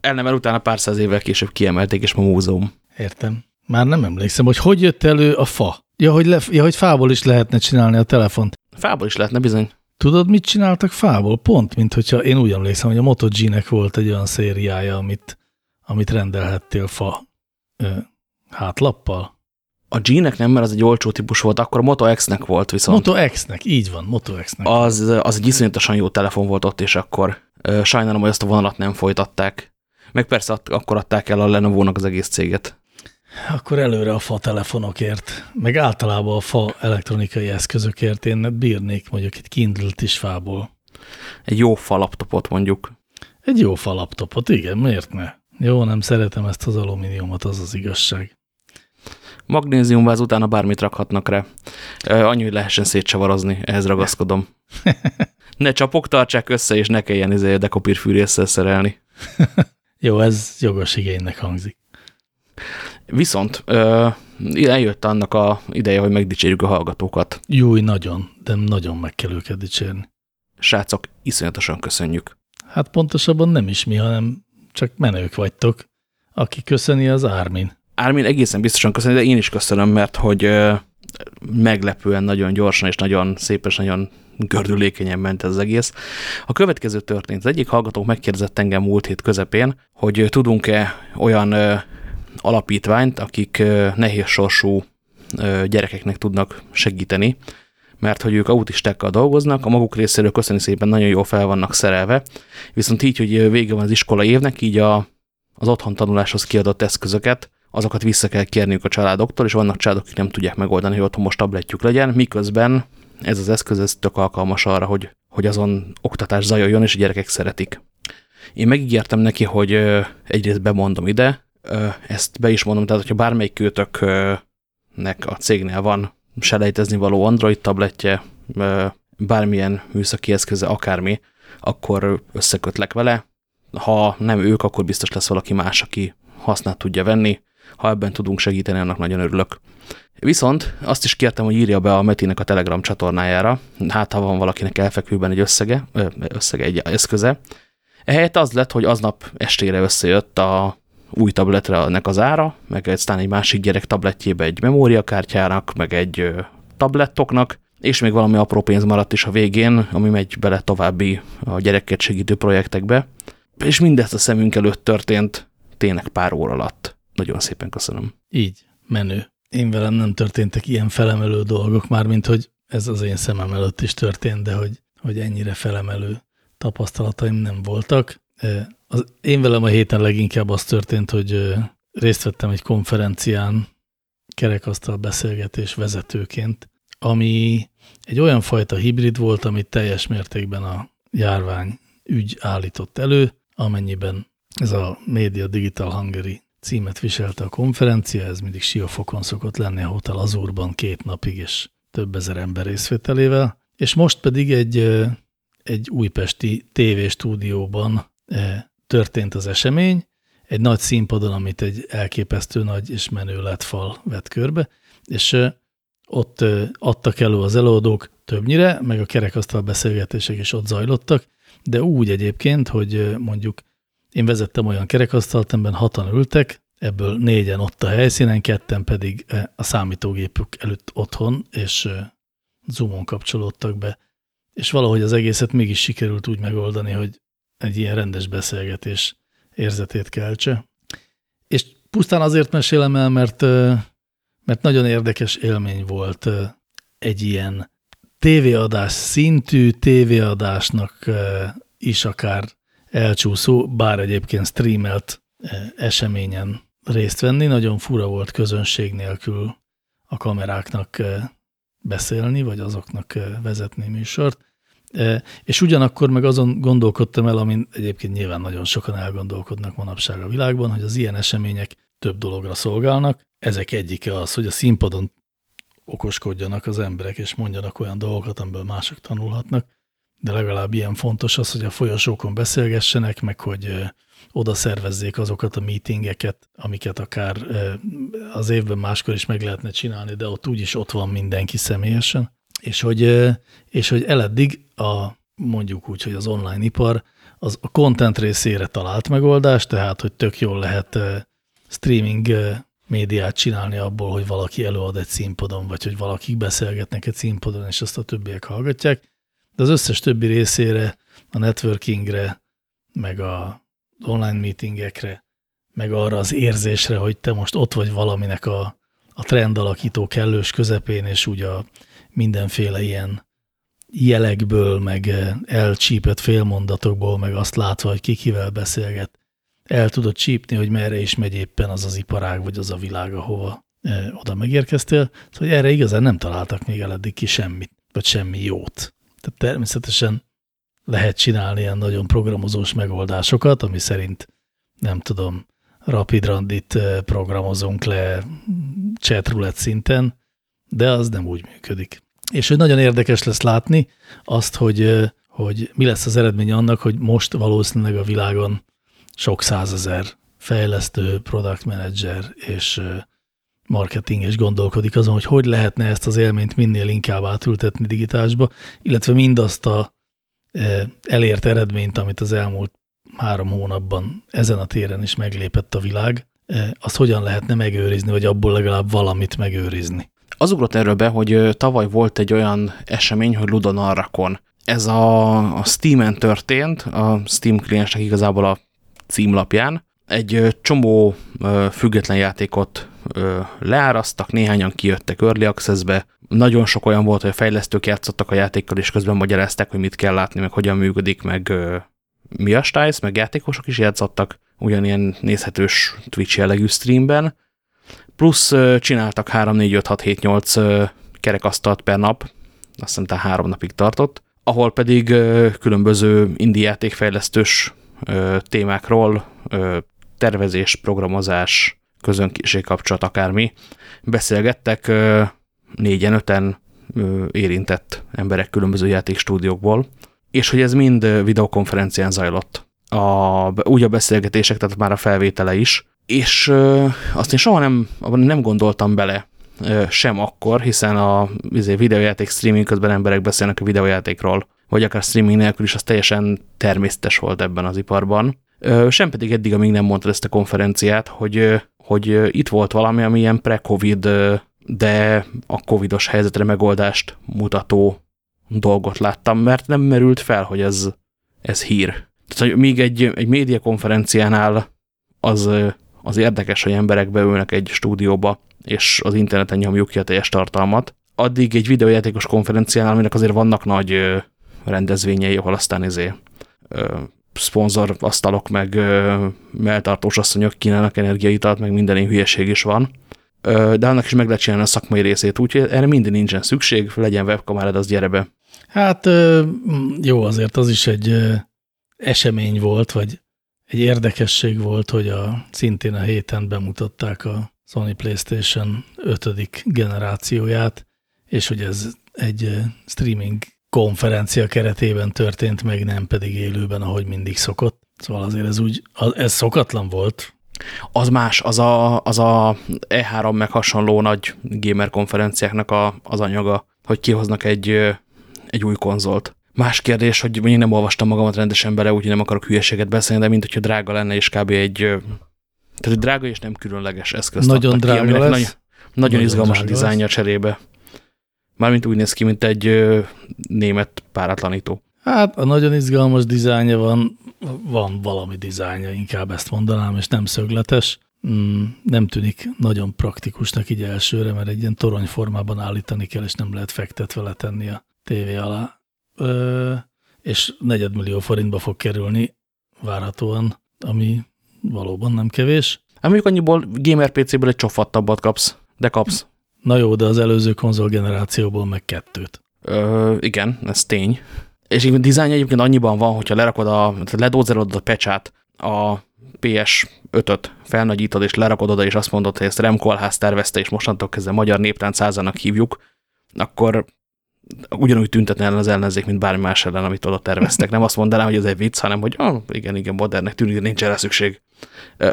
El nem el utána pár száz évvel később kiemelték, és ma múzeum. Értem. Már nem emlékszem, hogy hogy jött elő a fa. Ja, hogy, le, ja, hogy fából is lehetne csinálni a telefont. Fából is lehetne bizony. Tudod, mit csináltak fából? Pont, mint hogyha én úgy emlékszem, hogy a Moto G-nek volt egy olyan szériája, amit, amit rendelhettél fa ö, hátlappal. A G-nek nem, mert az egy olcsó típus volt, akkor a Moto X-nek volt viszont. Moto X-nek, így van, Moto X-nek. Az, az egy iszonyatosan jó telefon volt ott, és akkor sajnálom, hogy azt a vonalat nem folytatták. Meg persze akkor adták el a Lenovo-nak az egész céget. Akkor előre a fa telefonokért, meg általában a fa elektronikai eszközökért én bírnék mondjuk egy Kindle-t is fából. Egy jó fa laptopot mondjuk. Egy jó fa laptopot, igen, miért ne? Jó, nem szeretem ezt az alumíniumot, az az igazság. Magnéziumváz utána bármit rakhatnak rá. Annyi, hogy lehessen szétcsavarozni, ehhez ragaszkodom. ne csapok tartsák össze, és ne kelljen izé dekopírfűrészsel szerelni. Jó, ez jogos igénynek hangzik. Viszont ö, eljött annak a ideje, hogy megdicsérjük a hallgatókat. Jó, nagyon, de nagyon meg kell őket dicsérni. Srácok, iszonyatosan köszönjük. Hát pontosabban nem is mi, hanem csak menők vagytok. Aki köszöni, az Ármin. Ármin egészen biztosan köszöni, de én is köszönöm, mert hogy meglepően nagyon gyorsan és nagyon szép nagyon gördülékenyen ment ez az egész. A következő történt. Az egyik hallgató megkérdezett engem múlt hét közepén, hogy tudunk-e olyan alapítványt, akik nehéz sorsú gyerekeknek tudnak segíteni, mert hogy ők autistákkal dolgoznak, a maguk részéről köszöni szépen nagyon jól fel vannak szerelve, viszont így, hogy vége van az iskola évnek, így a, az otthon tanuláshoz kiadott eszközöket, azokat vissza kell kérniük a családoktól, és vannak családok, akik nem tudják megoldani, hogy otthon most tabletjük legyen, miközben ez az eszköz ez tök alkalmas arra, hogy, hogy azon oktatás zajoljon, és a gyerekek szeretik. Én megígértem neki, hogy egyrészt bemondom ide, ezt be is mondom, tehát hogyha bármelyik kötöknek a cégnél van selejtezni való Android tabletje, bármilyen műszaki eszköze, akármi, akkor összekötlek vele. Ha nem ők, akkor biztos lesz valaki más, aki hasznát tudja venni. Ha ebben tudunk segíteni, annak nagyon örülök. Viszont azt is kértem, hogy írja be a Metinek a Telegram csatornájára, hát ha van valakinek elfekvőben egy összege, összege egy eszköze. Ehelyett az lett, hogy aznap estére összejött a új tabletre nek az ára, meg aztán egy másik gyerek tabletjébe egy memóriakártyának, meg egy tablettoknak, és még valami apró pénz maradt is a végén, ami megy bele további a gyereket segítő projektekbe. És mindezt a szemünk előtt történt tényleg pár óra alatt. Nagyon szépen köszönöm. Így, menő. Én velem nem történtek ilyen felemelő dolgok, már mint hogy ez az én szemem előtt is történt, de hogy, hogy ennyire felemelő tapasztalataim nem voltak. Az, én velem a héten leginkább az történt, hogy részt vettem egy konferencián kerekasztal beszélgetés vezetőként, ami egy olyan fajta hibrid volt, amit teljes mértékben a járvány ügy állított elő, amennyiben ez a Media Digital Hungary címet viselte a konferencia, ez mindig Siófokon szokott lenni a Hotel Azurban két napig, és több ezer ember részvételével, és most pedig egy, egy újpesti tévéstúdióban történt az esemény, egy nagy színpadon, amit egy elképesztő nagy és menő lett fal vett körbe, és ott adtak elő az előadók többnyire, meg a kerekasztal beszélgetések is ott zajlottak, de úgy egyébként, hogy mondjuk én vezettem olyan kerekasztalt, amiben hatan ültek, ebből négyen ott a helyszínen, ketten pedig a számítógépük előtt otthon, és Zoomon kapcsolódtak be. És valahogy az egészet mégis sikerült úgy megoldani, hogy egy ilyen rendes beszélgetés érzetét keltse. És pusztán azért mesélem el, mert, mert nagyon érdekes élmény volt egy ilyen tévéadás szintű tévéadásnak is akár elcsúszó, bár egyébként streamelt eseményen részt venni. Nagyon fura volt közönség nélkül a kameráknak beszélni, vagy azoknak vezetni műsort. És ugyanakkor meg azon gondolkodtam el, amin egyébként nyilván nagyon sokan elgondolkodnak manapság a világban, hogy az ilyen események több dologra szolgálnak. Ezek egyike az, hogy a színpadon okoskodjanak az emberek, és mondjanak olyan dolgokat, amiből mások tanulhatnak, de legalább ilyen fontos az, hogy a folyosókon beszélgessenek, meg hogy oda szervezzék azokat a meetingeket, amiket akár az évben máskor is meg lehetne csinálni, de ott úgyis ott van mindenki személyesen. És hogy, és hogy eleddig a, mondjuk úgy, hogy az online ipar az a content részére talált megoldás, tehát, hogy tök jól lehet streaming médiát csinálni abból, hogy valaki előad egy színpadon, vagy hogy valakik beszélgetnek egy színpadon, és azt a többiek hallgatják, de az összes többi részére, a networkingre, meg a online meetingekre, meg arra az érzésre, hogy te most ott vagy valaminek a, a trend alakító kellős közepén, és úgy a mindenféle ilyen jelekből, meg eh, elcsípett félmondatokból, meg azt látva, hogy ki kivel beszélget, el tudod csípni, hogy merre is megy éppen az az iparág, vagy az a világ, ahova e, oda megérkeztél. Szóval erre igazán nem találtak még eddig ki semmit, vagy semmi jót. Tehát természetesen lehet csinálni ilyen nagyon programozós megoldásokat, ami szerint, nem tudom, rapid randit eh, programozunk le chatroulette szinten, de az nem úgy működik. És hogy nagyon érdekes lesz látni azt, hogy, hogy mi lesz az eredmény annak, hogy most valószínűleg a világon sok százezer fejlesztő, product manager és marketing és gondolkodik azon, hogy hogy lehetne ezt az élményt minél inkább átültetni digitásba, illetve mindazt a elért eredményt, amit az elmúlt három hónapban ezen a téren is meglépett a világ, azt hogyan lehetne megőrizni, vagy abból legalább valamit megőrizni. Az ugrott erről be, hogy tavaly volt egy olyan esemény, hogy Ludon Arrakon. Ez a, a Steam-en történt, a Steam kliensnek igazából a címlapján. Egy csomó független játékot leárasztak, néhányan kijöttek Early Access-be, nagyon sok olyan volt, hogy a fejlesztők játszottak a játékkal, és közben magyarázták, hogy mit kell látni, meg hogyan működik, meg mi a stájsz, meg játékosok is játszottak ugyanilyen nézhetős Twitch jellegű streamben, Plusz csináltak 3, 4, 5, 6, 7, 8 kerekasztalt per nap, azt hiszem, tehát három napig tartott, ahol pedig különböző indie játékfejlesztős témákról, tervezés, programozás, közönség kapcsolat, akármi, beszélgettek négyen, öten érintett emberek különböző játékstúdiókból, és hogy ez mind videokonferencián zajlott. A, úgy a beszélgetések, tehát már a felvétele is, és ö, azt én soha nem, nem gondoltam bele ö, sem akkor, hiszen a izé, videójáték streaming közben emberek beszélnek a videójátékról, vagy akár streaming nélkül is, az teljesen természetes volt ebben az iparban. Ö, sem pedig eddig, amíg nem mondtad ezt a konferenciát, hogy, hogy itt volt valami, ami ilyen pre-covid de a covidos helyzetre megoldást mutató dolgot láttam, mert nem merült fel, hogy ez, ez hír. Tehát, hogy még egy, egy médiakonferenciánál az, az érdekes, hogy emberek beülnek egy stúdióba, és az interneten nyomjuk ki a teljes tartalmat, addig egy videójátékos konferenciánál, aminek azért vannak nagy rendezvényei, ahol aztán izé, szponzor asztalok, meg melltartós asszonyok kínálnak energiaitalt, meg minden hülyeség is van. De annak is meg lehet csinálni a szakmai részét, úgyhogy erre minden nincsen szükség, legyen webkamerád, az gyere be. Hát jó, azért az is egy esemény volt, vagy egy érdekesség volt, hogy a, szintén a héten bemutatták a Sony PlayStation 5. generációját, és hogy ez egy streaming konferencia keretében történt meg, nem pedig élőben, ahogy mindig szokott. Szóval azért ez úgy, ez szokatlan volt. Az más, az a, az a E3 meg hasonló nagy gamer konferenciáknak a, az anyaga, hogy kihoznak egy, egy új konzolt. Más kérdés, hogy én nem olvastam magamat rendesen bele, úgyhogy nem akarok hülyeséget beszélni, de mint hogyha drága lenne, és kb. egy tehát egy drága és nem különleges eszköz. Nagyon drága ki, lesz. Nagyon, nagyon, nagyon izgalmas a dizájnja cserébe. Mármint úgy néz ki, mint egy német páratlanító. Hát a nagyon izgalmas dizájnja van, van valami dizájnja, inkább ezt mondanám, és nem szögletes. Mm, nem tűnik nagyon praktikusnak így elsőre, mert egy ilyen toronyformában állítani kell, és nem lehet fektetve letenni a tévé alá. Ö, és negyedmillió forintba fog kerülni várhatóan, ami valóban nem kevés. Hát mondjuk annyiból gamer PC-ből egy csofattabbat kapsz, de kapsz. Na jó, de az előző konzol generációból meg kettőt. Ö, igen, ez tény. És a dizájn egyébként annyiban van, hogyha lerakod a, ledózerod a pecsát, a PS5-öt felnagyítod, és lerakod oda, és azt mondod, hogy ezt Remkolház tervezte, és mostantól kezdve Magyar Népránc házának hívjuk, akkor ugyanúgy tüntetne ellen az ellenzék, mint bármi más ellen, amit oda terveztek. Nem azt mondanám, hogy ez egy vicc, hanem hogy ah, igen, igen, modernnek tűnik, nincs erre szükség,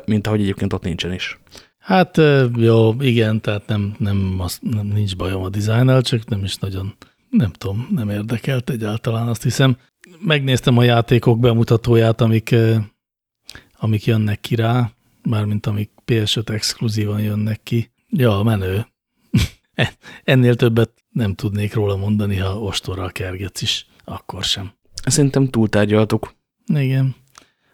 mint ahogy egyébként ott nincsen is. Hát jó, igen, tehát nem, nem, nem nincs bajom a dizájnnal, csak nem is nagyon, nem tudom, nem érdekelt egyáltalán, azt hiszem. Megnéztem a játékok bemutatóját, amik, amik jönnek ki rá, mármint amik PS5 exkluzívan jönnek ki. Ja, menő. Ennél többet nem tudnék róla mondani, ha ostorral kergetsz is, akkor sem. Szerintem túltárgyaltuk. Igen,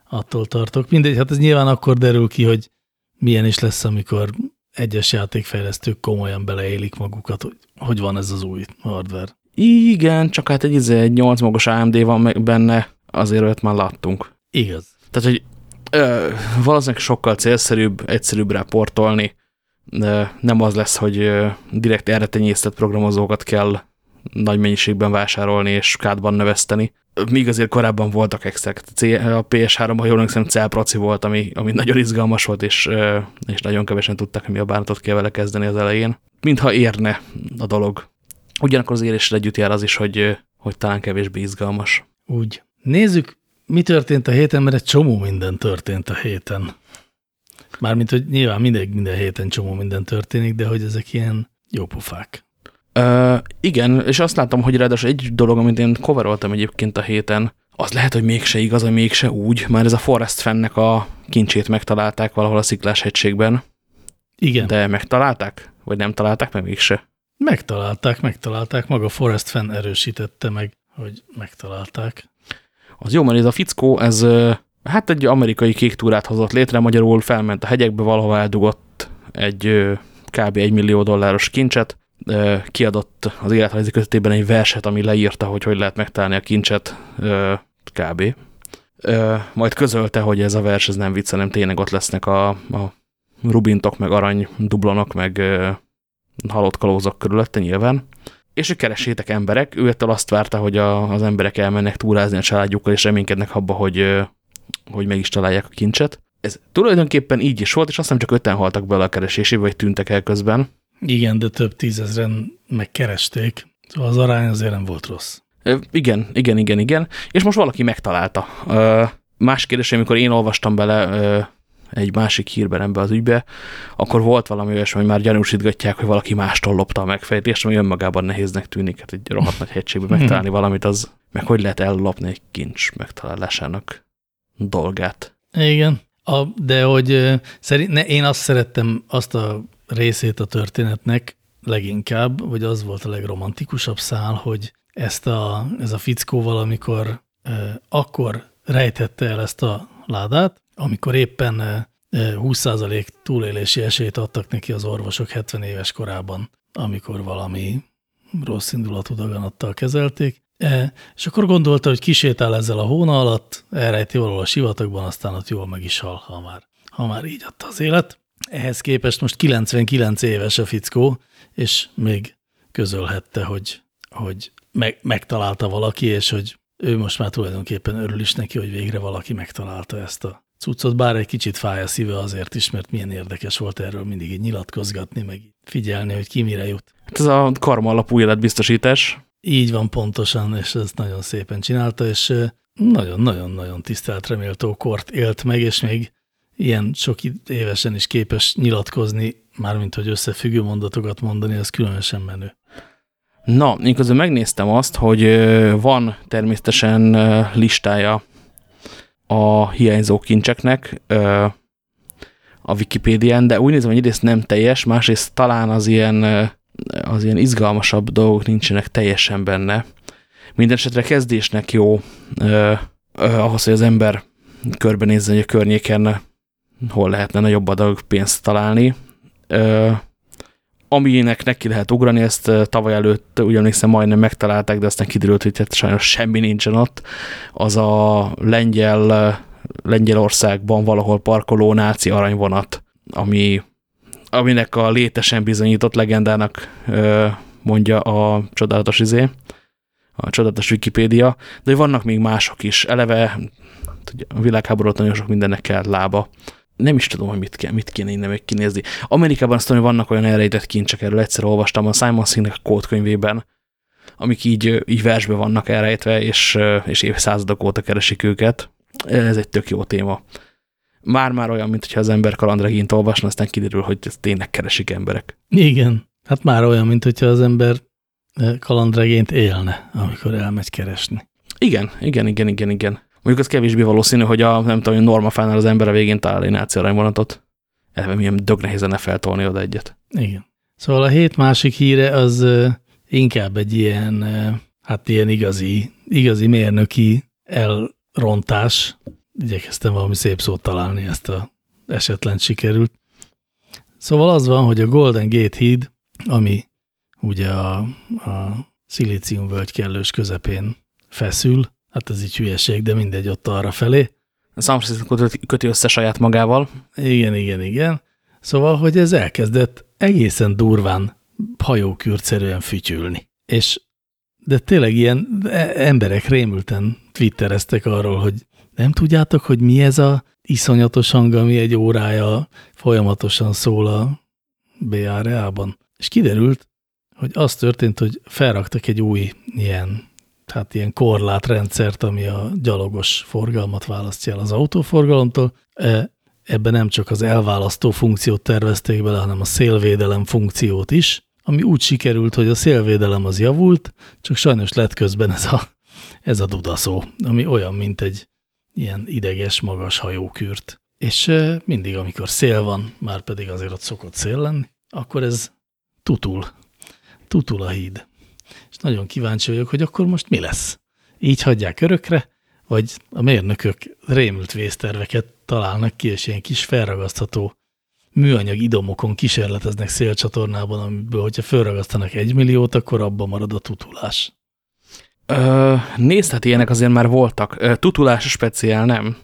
attól tartok. Mindegy, hát ez nyilván akkor derül ki, hogy milyen is lesz, amikor egyes játékfejlesztők komolyan beleélik magukat, hogy, hogy van ez az új hardware. Igen, csak hát egy, izé, egy 8 magos AMD van benne, azért őt már láttunk. Igaz. Tehát, hogy ö, valószínűleg sokkal célszerűbb, egyszerűbb rá portolni, nem az lesz, hogy direkt erre tenyésztett programozókat kell nagy mennyiségben vásárolni és kádban növeszteni. Míg azért korábban voltak extrák. A PS3-ban jól emlékszem, Celpraci volt, ami, ami nagyon izgalmas volt, és, és nagyon kevesen tudták, mi a bánatot kell vele kezdeni az elején. Mintha érne a dolog. Ugyanakkor az érésre együtt jár az is, hogy, hogy talán kevésbé izgalmas. Úgy. Nézzük, mi történt a héten, mert egy csomó minden történt a héten. Mármint, hogy nyilván mindegy, minden héten csomó minden történik, de hogy ezek ilyen jópofák. Uh, igen, és azt látom, hogy ráadásul egy dolog, amit én coveroltam egyébként a héten, az lehet, hogy mégse igaz, hogy mégse úgy, már ez a Forest Fennek a kincsét megtalálták valahol a Sziklás hegységben. Igen. De megtalálták? Vagy nem találták meg mégse? Megtalálták, megtalálták. Maga Forest Fenn erősítette meg, hogy megtalálták. Az jó, mert ez a fickó, ez hát egy amerikai kék túrát hozott létre, magyarul felment a hegyekbe, valahol eldugott egy kb. 1 millió dolláros kincset, kiadott az életrajzi közöttében egy verset, ami leírta, hogy hogy lehet megtalálni a kincset kb. Majd közölte, hogy ez a vers ez nem vicc, hanem tényleg ott lesznek a, a rubintok, meg arany dublonok, meg halott kalózok körülötte nyilván. És hogy keresétek emberek, ő ettől azt várta, hogy a, az emberek elmennek túrázni a családjukkal, és reménykednek abba, hogy, hogy meg is találják a kincset. Ez tulajdonképpen így is volt, és azt nem csak öten haltak bele a keresésébe, vagy tűntek el közben. Igen, de több tízezren megkeresték. Szóval az arány azért nem volt rossz. Igen, igen, igen, igen. És most valaki megtalálta. Más kérdés, amikor én olvastam bele egy másik hírben ebbe az ügybe, akkor volt valami olyasmi, hogy már gyanúsítgatják, hogy valaki mástól lopta a megfejtést, ami önmagában nehéznek tűnik. Hát egy rohadt nagy hegységben megtalálni valamit, az meg hogy lehet ellopni egy kincs megtalálásának dolgát. Igen, a, de hogy szerint, ne, én azt szerettem, azt a részét a történetnek, leginkább, vagy az volt a legromantikusabb szál, hogy ezt a, ez a fickó valamikor e, akkor rejtette el ezt a ládát, amikor éppen e, 20% túlélési esélyt adtak neki az orvosok 70 éves korában, amikor valami rossz indulatú daganattal kezelték, e, és akkor gondolta, hogy kisétál ezzel a hóna alatt, elrejti valahol a sivatagban, aztán ott jól meg is hal, ha már, ha már így adta az élet. Ehhez képest most 99 éves a fickó, és még közölhette, hogy, hogy meg, megtalálta valaki, és hogy ő most már tulajdonképpen örül is neki, hogy végre valaki megtalálta ezt a cuccot, bár egy kicsit fáj a szíve azért is, mert milyen érdekes volt erről mindig így nyilatkozgatni, meg figyelni, hogy ki mire jut. Hát ez a karma alapú életbiztosítás. Így van pontosan, és ezt nagyon szépen csinálta, és nagyon-nagyon-nagyon tisztelt reméltó kort élt meg, és még ilyen sok évesen is képes nyilatkozni, mármint hogy összefüggő mondatokat mondani, az különösen menő. Na, én közben megnéztem azt, hogy van természetesen listája a hiányzó kincseknek a Wikipédián, de úgy nézem, hogy egyrészt nem teljes, másrészt talán az ilyen, az ilyen izgalmasabb dolgok nincsenek teljesen benne. Mindenesetre kezdésnek jó ahhoz, hogy az ember körbenézzen, hogy a környéken hol lehetne nagyobb adag pénzt találni. Eh, aminek neki lehet ugrani, ezt tavaly előtt úgy emlékszem majdnem megtalálták, de aztán kiderült, hogy hát sajnos semmi nincsen ott. Az a lengyel, Lengyelországban valahol parkoló náci aranyvonat, ami, aminek a létesen bizonyított legendának mondja a csodálatos izé, a csodálatos Wikipédia, de vannak még mások is. Eleve a világháborút nagyon sok mindennek kell lába nem is tudom, hogy mit, kell, mit kéne innen meg kinézni. Amerikában azt mondom, hogy vannak olyan elrejtett kincsek, erről egyszer olvastam a Simon Sinek a kódkönyvében, amik így, így versbe vannak elrejtve, és, és évszázadok óta keresik őket. Ez egy tök jó téma. Már-már olyan, mint hogyha az ember kalandregényt olvasna, aztán kiderül, hogy ezt tényleg keresik emberek. Igen, hát már olyan, mint hogyha az ember kalandregényt élne, amikor elmegy keresni. Igen, igen, igen, igen, igen. Mondjuk az kevésbé valószínű, hogy a, nem tudom, Norma fánál az ember a végén talál egy náci aranyvonatot. Eleve milyen dög nehéz lenne feltolni oda egyet. Igen. Szóval a hét másik híre az inkább egy ilyen, hát ilyen igazi, igazi mérnöki elrontás. Igyekeztem valami szép szót találni, ezt a esetlen sikerült. Szóval az van, hogy a Golden Gate híd, ami ugye a, a szilíciumvölgy kellős közepén feszül, hát ez így hülyeség, de mindegy ott arra felé. A San Francisco köti össze saját magával. Igen, igen, igen. Szóval, hogy ez elkezdett egészen durván hajókürtszerűen fütyülni. És de tényleg ilyen e, emberek rémülten twittereztek arról, hogy nem tudjátok, hogy mi ez a iszonyatos hang, ami egy órája folyamatosan szól a BRA-ban. És kiderült, hogy az történt, hogy felraktak egy új ilyen hát ilyen korlátrendszert, ami a gyalogos forgalmat választja el az autóforgalomtól. E, ebben nem csak az elválasztó funkciót tervezték bele, hanem a szélvédelem funkciót is, ami úgy sikerült, hogy a szélvédelem az javult, csak sajnos lett közben ez a, ez a dudaszó, ami olyan, mint egy ilyen ideges, magas hajókürt. És e, mindig, amikor szél van, már pedig azért ott szokott szél lenni, akkor ez tutul. Tutul a híd és nagyon kíváncsi vagyok, hogy akkor most mi lesz. Így hagyják örökre, vagy a mérnökök rémült vészterveket találnak ki, és ilyen kis felragasztható műanyag idomokon kísérleteznek szélcsatornában, amiből, hogyha felragasztanak egy milliót, akkor abban marad a tutulás. Ö, nézd, hát ilyenek azért már voltak. Tutulás speciál nem,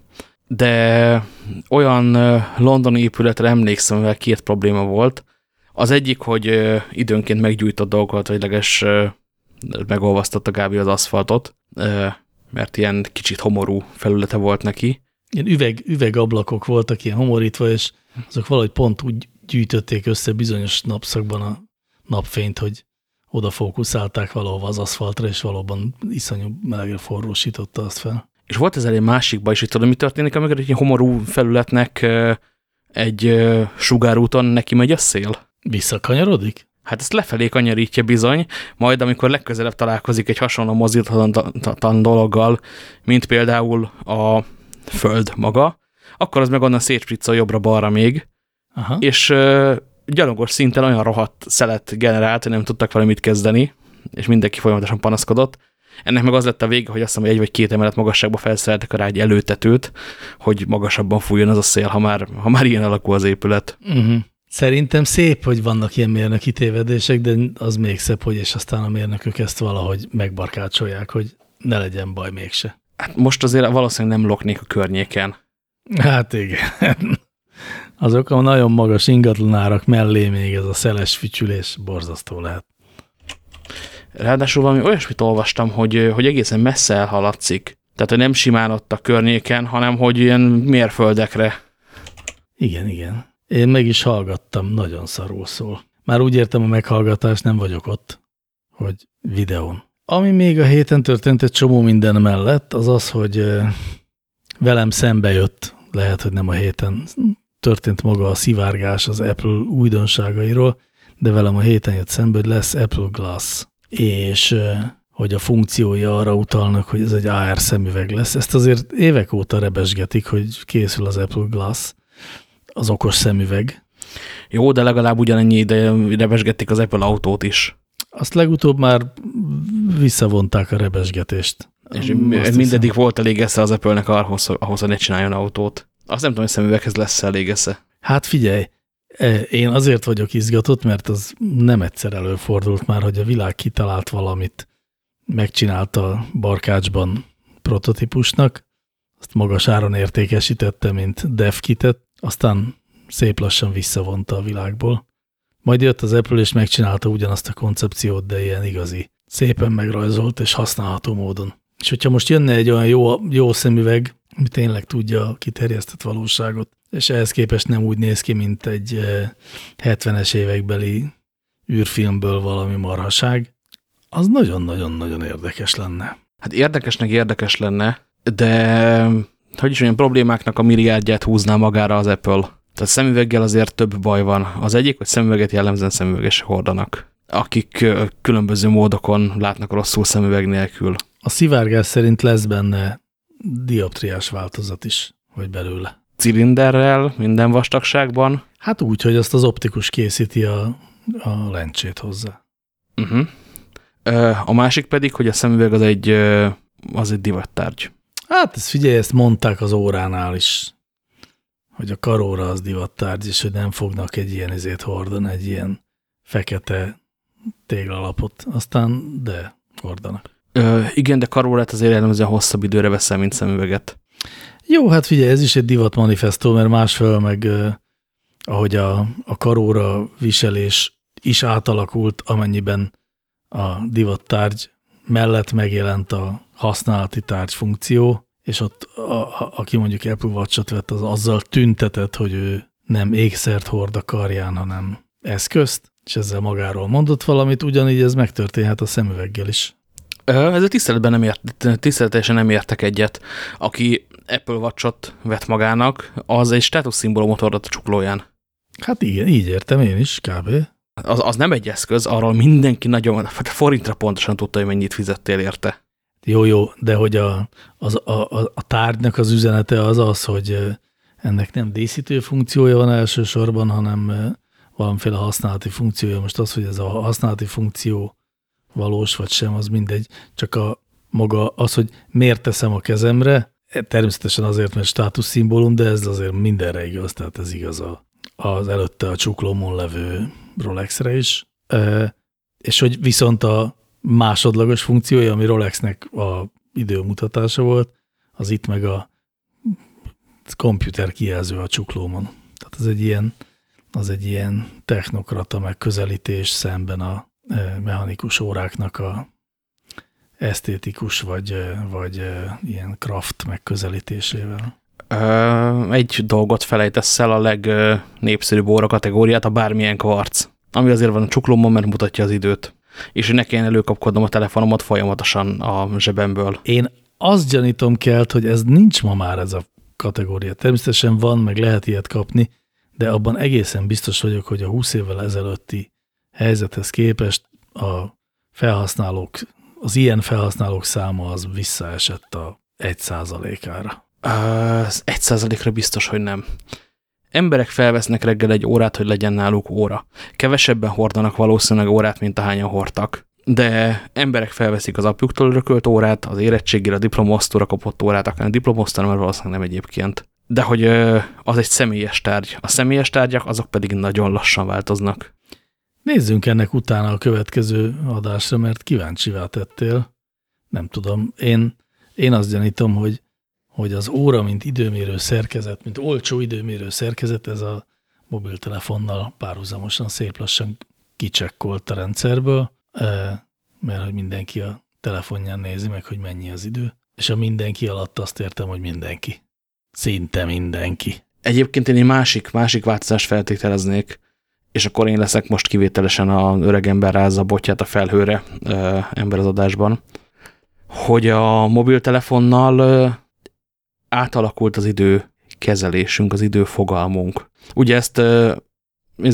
de olyan londoni épületre emlékszem, mivel két probléma volt. Az egyik, hogy időnként meggyújtott dolgokat, vagy leges megolvasztotta Gábi az aszfaltot, mert ilyen kicsit homorú felülete volt neki. Ilyen üveg, üvegablakok voltak ilyen homorítva, és azok valahogy pont úgy gyűjtötték össze bizonyos napszakban a napfényt, hogy oda fókuszálták valahova az aszfaltra, és valóban iszonyú melegre forrósította azt fel. És volt ez egy másikba is, hogy tudod, mi történik, amikor egy homorú felületnek egy sugárúton neki megy a szél? Visszakanyarodik? Hát ezt lefelé kanyarítja bizony, majd amikor legközelebb találkozik egy hasonló mozdíthatatlan dologgal, mint például a föld maga, akkor az meg onnan szétspriccol jobbra-balra még, Aha. és gyalogos szinten olyan rohadt szelet generált, hogy nem tudtak vele mit kezdeni, és mindenki folyamatosan panaszkodott. Ennek meg az lett a vége, hogy azt hiszem, hogy egy vagy két emelet magasságba felszereltek a egy előtetőt, hogy magasabban fújjon az a szél, ha már, ha már ilyen alakú az épület. Uh -huh. Szerintem szép, hogy vannak ilyen mérnöki tévedések, de az még szebb, hogy és aztán a mérnökök ezt valahogy megbarkácsolják, hogy ne legyen baj mégse. Hát most azért valószínűleg nem loknék a környéken. Hát igen. Azok a nagyon magas ingatlanárak mellé még ez a szeles fütyülés borzasztó lehet. Ráadásul valami olyasmit olvastam, hogy, hogy egészen messze elhaladszik. Tehát, hogy nem simán ott a környéken, hanem hogy ilyen mérföldekre. Igen, igen. Én meg is hallgattam, nagyon szarul szól. Már úgy értem a meghallgatást, nem vagyok ott, hogy videón. Ami még a héten történt egy csomó minden mellett, az az, hogy velem szembe jött, lehet, hogy nem a héten történt maga a szivárgás az Apple újdonságairól, de velem a héten jött szembe, hogy lesz Apple Glass, és hogy a funkciói arra utalnak, hogy ez egy AR szemüveg lesz. Ezt azért évek óta rebesgetik, hogy készül az Apple Glass, az okos szemüveg. Jó, de legalább ugyanennyi ide rebesgették az Apple autót is. Azt legutóbb már visszavonták a rebesgetést. És Azt mindeddig hiszem. volt elég esze az Apple-nek ahhoz, ahhoz, hogy ne csináljon autót. Azt nem tudom, hogy szemüveghez lesz elég esze. Hát figyelj, e, én azért vagyok izgatott, mert az nem egyszer előfordult már, hogy a világ kitalált valamit, megcsinálta Barkácsban prototípusnak, azt magas áron értékesítette, mint devkitet, aztán szép lassan visszavonta a világból. Majd jött az Apple, és megcsinálta ugyanazt a koncepciót, de ilyen igazi, szépen megrajzolt és használható módon. És hogyha most jönne egy olyan jó, jó szemüveg, ami tényleg tudja a kiterjesztett valóságot, és ehhez képest nem úgy néz ki, mint egy 70-es évekbeli űrfilmből valami marhaság, az nagyon-nagyon-nagyon érdekes lenne. Hát érdekesnek érdekes lenne, de hogy is olyan problémáknak a milliárdját húzná magára az Apple. Tehát szemüveggel azért több baj van. Az egyik, hogy szemüveget jellemzően szemüveges hordanak, akik különböző módokon látnak rosszul szemüveg nélkül. A szivárgás szerint lesz benne dioptriás változat is, vagy belőle. Cilinderrel, minden vastagságban? Hát úgy, hogy azt az optikus készíti a, a lencsét hozzá. Uh -huh. A másik pedig, hogy a szemüveg az egy, az egy divattárgy. Hát ezt figyelj, ezt mondták az óránál is, hogy a karóra az divattárgy, és hogy nem fognak egy ilyen izét hordani, egy ilyen fekete téglalapot. Aztán de hordanak. Ö, igen, de karórát azért jellemzően hosszabb időre veszel, mint szemüveget. Jó, hát figyelj, ez is egy divat manifestó, mert másfél meg ahogy a, a karóra viselés is átalakult, amennyiben a divattárgy mellett megjelent a használati tárgy funkció, és ott a, a, aki mondjuk Apple watch vett, az azzal tüntetett, hogy ő nem ékszert hord a karján, hanem eszközt, és ezzel magáról mondott valamit, ugyanígy ez megtörténhet a szemüveggel is. Ez a tiszteletben nem ért, tiszteletesen nem értek egyet. Aki Apple Watch-ot vett magának, az egy státuszszimbólumot hordott a csuklóján. Hát igen, így értem én is, kb. Az, az nem egy eszköz, arról mindenki nagyon, forintra pontosan tudta, hogy mennyit fizettél érte. Jó, jó, de hogy a, az, a, a, a tárgynak az üzenete az az, hogy ennek nem díszítő funkciója van elsősorban, hanem valamiféle használati funkciója. Most az, hogy ez a használati funkció valós vagy sem, az mindegy. Csak a maga az, hogy miért teszem a kezemre, természetesen azért, mert státuszszimbólum, de ez azért mindenre igaz, tehát ez igaz a, az előtte a csuklómon levő Rolexre is. És hogy viszont a másodlagos funkciója, ami Rolexnek a időmutatása volt, az itt meg a komputer kijelző a csuklómon. Tehát ez egy ilyen, az egy ilyen technokrata megközelítés szemben a mechanikus óráknak a esztétikus vagy, vagy ilyen craft megközelítésével. Egy dolgot felejtesz el, a legnépszerűbb óra kategóriát, a bármilyen kvarc, ami azért van a csuklómon, mert mutatja az időt és hogy ne kelljen előkapkodnom a telefonomat folyamatosan a zsebemből. Én azt gyanítom kelt, hogy ez nincs ma már ez a kategória. Természetesen van, meg lehet ilyet kapni, de abban egészen biztos vagyok, hogy a 20 évvel ezelőtti helyzethez képest a felhasználók, az ilyen felhasználók száma az visszaesett a 1 százalékára. Az 1 százalékra biztos, hogy nem. Emberek felvesznek reggel egy órát, hogy legyen náluk óra. Kevesebben hordanak valószínűleg órát, mint ahányan hordtak. De emberek felveszik az apjuktól örökölt órát, az érettségére, a diplomosztóra kapott órát, akár a diplomosztóra, mert valószínűleg nem egyébként. De hogy az egy személyes tárgy. A személyes tárgyak azok pedig nagyon lassan változnak. Nézzünk ennek utána a következő adásra, mert kíváncsivá tettél. Nem tudom, én, én azt gyanítom, hogy, hogy az óra, mint időmérő szerkezet, mint olcsó időmérő szerkezet, ez a mobiltelefonnal párhuzamosan szép lassan kicsekkolt a rendszerből, mert hogy mindenki a telefonján nézi meg, hogy mennyi az idő, és a mindenki alatt azt értem, hogy mindenki. Szinte mindenki. Egyébként én egy másik, másik változást feltételeznék, és akkor én leszek most kivételesen a öregember rázza botját a felhőre ö, ember az adásban, hogy a mobiltelefonnal ö, átalakult az idő kezelésünk, az idő fogalmunk. Ugye ezt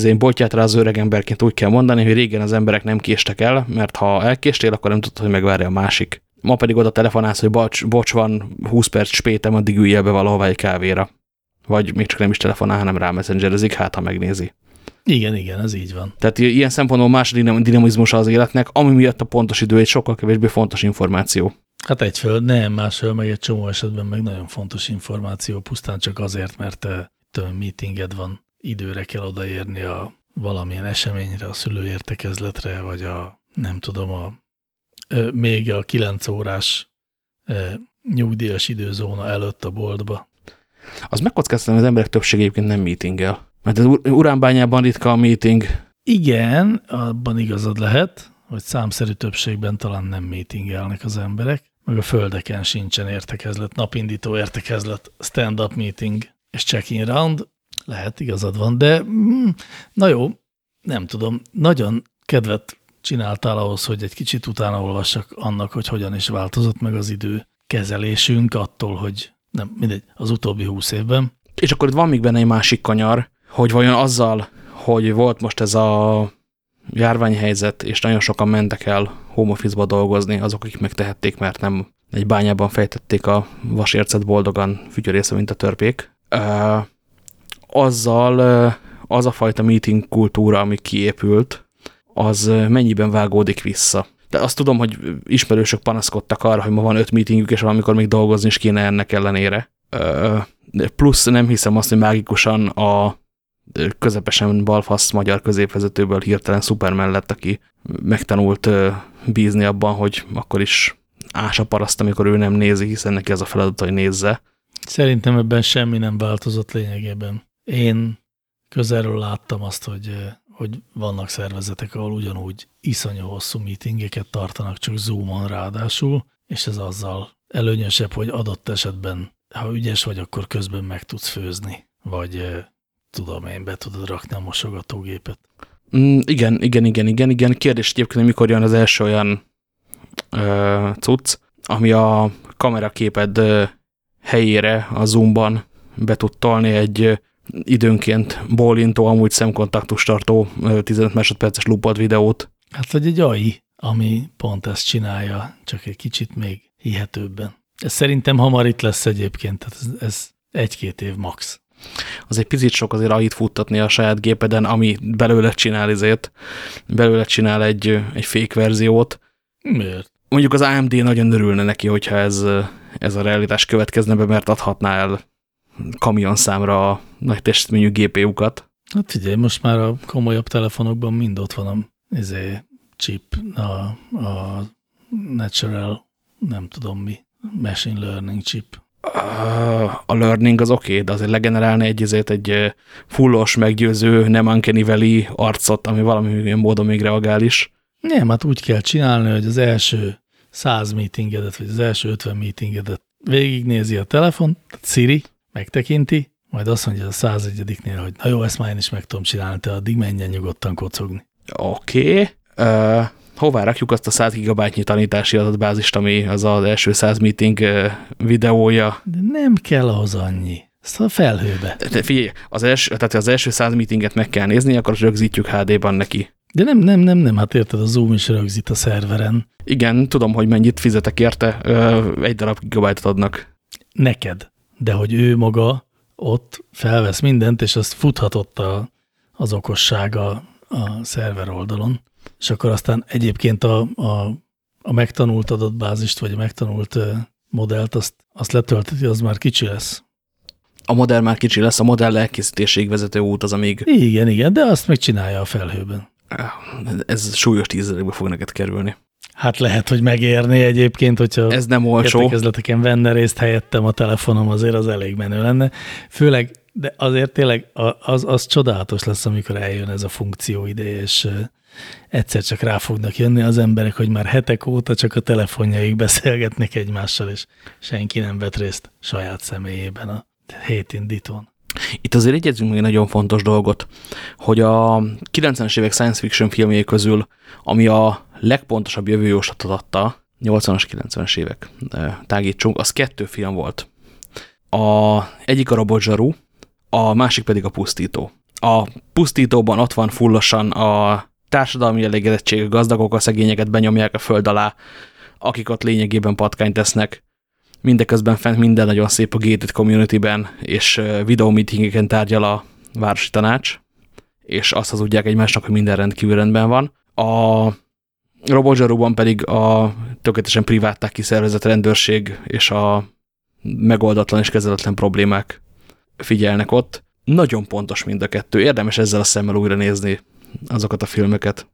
én botját rá az öregemberként úgy kell mondani, hogy régen az emberek nem késtek el, mert ha elkéstél, akkor nem tudtad, hogy megvárja a másik. Ma pedig oda telefonálsz, hogy bocs, bocs van, 20 perc spétem, addig üljél be valahová egy kávéra. Vagy még csak nem is telefonál, hanem rá messengerezik, hát ha megnézi. Igen, igen, ez így van. Tehát ilyen szempontból más dinamizmus az életnek, ami miatt a pontos idő egy sokkal kevésbé fontos információ. Hát egyföld nem, másföld meg egy csomó esetben meg nagyon fontos információ, pusztán csak azért, mert te, te meetinged van, időre kell odaérni a valamilyen eseményre, a szülőértekezletre, vagy a, nem tudom, a, még a 9 órás nyugdíjas időzóna előtt a boltba. Az megkockáztatom, hogy az emberek többsége egyébként nem meetingel. Mert az uránbányában ritka a meeting. Igen, abban igazad lehet, hogy számszerű többségben talán nem meetingelnek az emberek, meg a földeken sincsen értekezlet, napindító értekezlet, stand-up meeting és check-in round. Lehet, igazad van, de mm, na jó, nem tudom, nagyon kedvet csináltál ahhoz, hogy egy kicsit utána olvassak annak, hogy hogyan is változott meg az idő kezelésünk attól, hogy nem, mindegy, az utóbbi húsz évben. És akkor itt van még benne egy másik kanyar, hogy vajon azzal, hogy volt most ez a járványhelyzet, és nagyon sokan mentek el home office-ba dolgozni, azok, akik megtehették, mert nem egy bányában fejtették a vasércet boldogan fügyörészve, mint a törpék. Azzal az a fajta meeting kultúra, ami kiépült, az mennyiben vágódik vissza. De azt tudom, hogy ismerősök panaszkodtak arra, hogy ma van öt meetingük, és valamikor még dolgozni is kéne ennek ellenére. Plusz nem hiszem azt, hogy mágikusan a közepesen balfasz magyar középvezetőből hirtelen Superman lett, aki megtanult bízni abban, hogy akkor is ás a paraszt, amikor ő nem nézi, hiszen neki az a feladat, hogy nézze. Szerintem ebben semmi nem változott lényegében. Én közelről láttam azt, hogy, hogy vannak szervezetek, ahol ugyanúgy iszonyú hosszú meetingeket tartanak, csak Zoom-on ráadásul, és ez azzal előnyösebb, hogy adott esetben, ha ügyes vagy, akkor közben meg tudsz főzni, vagy tudom én, be tudod rakni a mosogatógépet. Mm, igen, igen, igen, igen, igen. Kérdés egyébként, hogy mikor jön az első olyan ö, cucc, ami a kameraképed ö, helyére a Zoomban be tud tolni egy ö, időnként bólintó, amúgy szemkontaktus tartó ö, 15 másodperces lupot videót. Hát vagy egy AI, ami pont ezt csinálja, csak egy kicsit még hihetőbben. Ez szerintem hamar itt lesz egyébként, tehát ez, ez egy-két év max az egy picit sok azért ahit futtatni a saját gépeden, ami belőle csinál ezért, belőle csinál egy, egy fake verziót. Miért? Mondjuk az AMD nagyon örülne neki, hogyha ez, ez a realitás következne be, mert adhatná el kamion számra a nagy testményű GPU-kat. Hát figyelj, most már a komolyabb telefonokban mind ott van a izé, chip, a, a natural, nem tudom mi, machine learning chip a learning az oké, okay, de azért legenerálni egy, ezért egy fullos, meggyőző, nem uncanny arcot, ami valami módon még reagál is. Nem, hát úgy kell csinálni, hogy az első 100 meetingedet, vagy az első 50 meetingedet végignézi a telefon, tehát Siri megtekinti, majd azt mondja a 101-nél, hogy na jó, ezt már én is meg tudom csinálni, te addig menjen nyugodtan kocogni. Oké. Okay. Uh, hová rakjuk azt a 100 GB tanítási adatbázist, ami az az első 100 meeting videója. De nem kell ahhoz annyi. Ezt a felhőbe. De figyelj, az első, tehát az első 100 meetinget meg kell nézni, akkor rögzítjük HD-ban neki. De nem, nem, nem, nem, hát érted, a Zoom is rögzít a szerveren. Igen, tudom, hogy mennyit fizetek érte, egy darab gigabájtot adnak. Neked. De hogy ő maga ott felvesz mindent, és azt futhatott a, az okossága a szerver oldalon, és akkor aztán egyébként a, a, a megtanult adatbázist, vagy a megtanult modellt, azt, azt letölteti, az már kicsi lesz. A modell már kicsi lesz, a modell elkészítéséig vezető út az, amíg... Igen, igen, de azt megcsinálja a felhőben. Ez súlyos tízezerekbe fog neked kerülni. Hát lehet, hogy megérni egyébként, hogyha ez nem olcsó. értekezleteken venne részt helyettem a telefonom, azért az elég menő lenne. Főleg, de azért tényleg az, az csodálatos lesz, amikor eljön ez a funkció ide, és egyszer csak rá fognak jönni az emberek, hogy már hetek óta csak a telefonjaik beszélgetnek egymással, és senki nem vett részt saját személyében a hétindítón. Itt azért egyezünk még egy nagyon fontos dolgot, hogy a 90-es évek science fiction filmjei közül, ami a legpontosabb jövőjóslatot adta, 80-as, 90-es évek tágítsunk, az kettő film volt. A egyik a robotzsaru, a másik pedig a pusztító. A pusztítóban ott van fullosan a társadalmi elégedettség, a gazdagok a szegényeket benyomják a föld alá, akik ott lényegében patkányt tesznek. Mindeközben fent minden nagyon szép a gated community-ben, és videómeetingeken tárgyal a városi tanács, és azt hazudják egymásnak, hogy minden rendkívül rendben van. A Robozsaruban pedig a tökéletesen privátták kiszervezett rendőrség és a megoldatlan és kezeletlen problémák figyelnek ott. Nagyon pontos mind a kettő. Érdemes ezzel a szemmel újra nézni azokat a filmeket.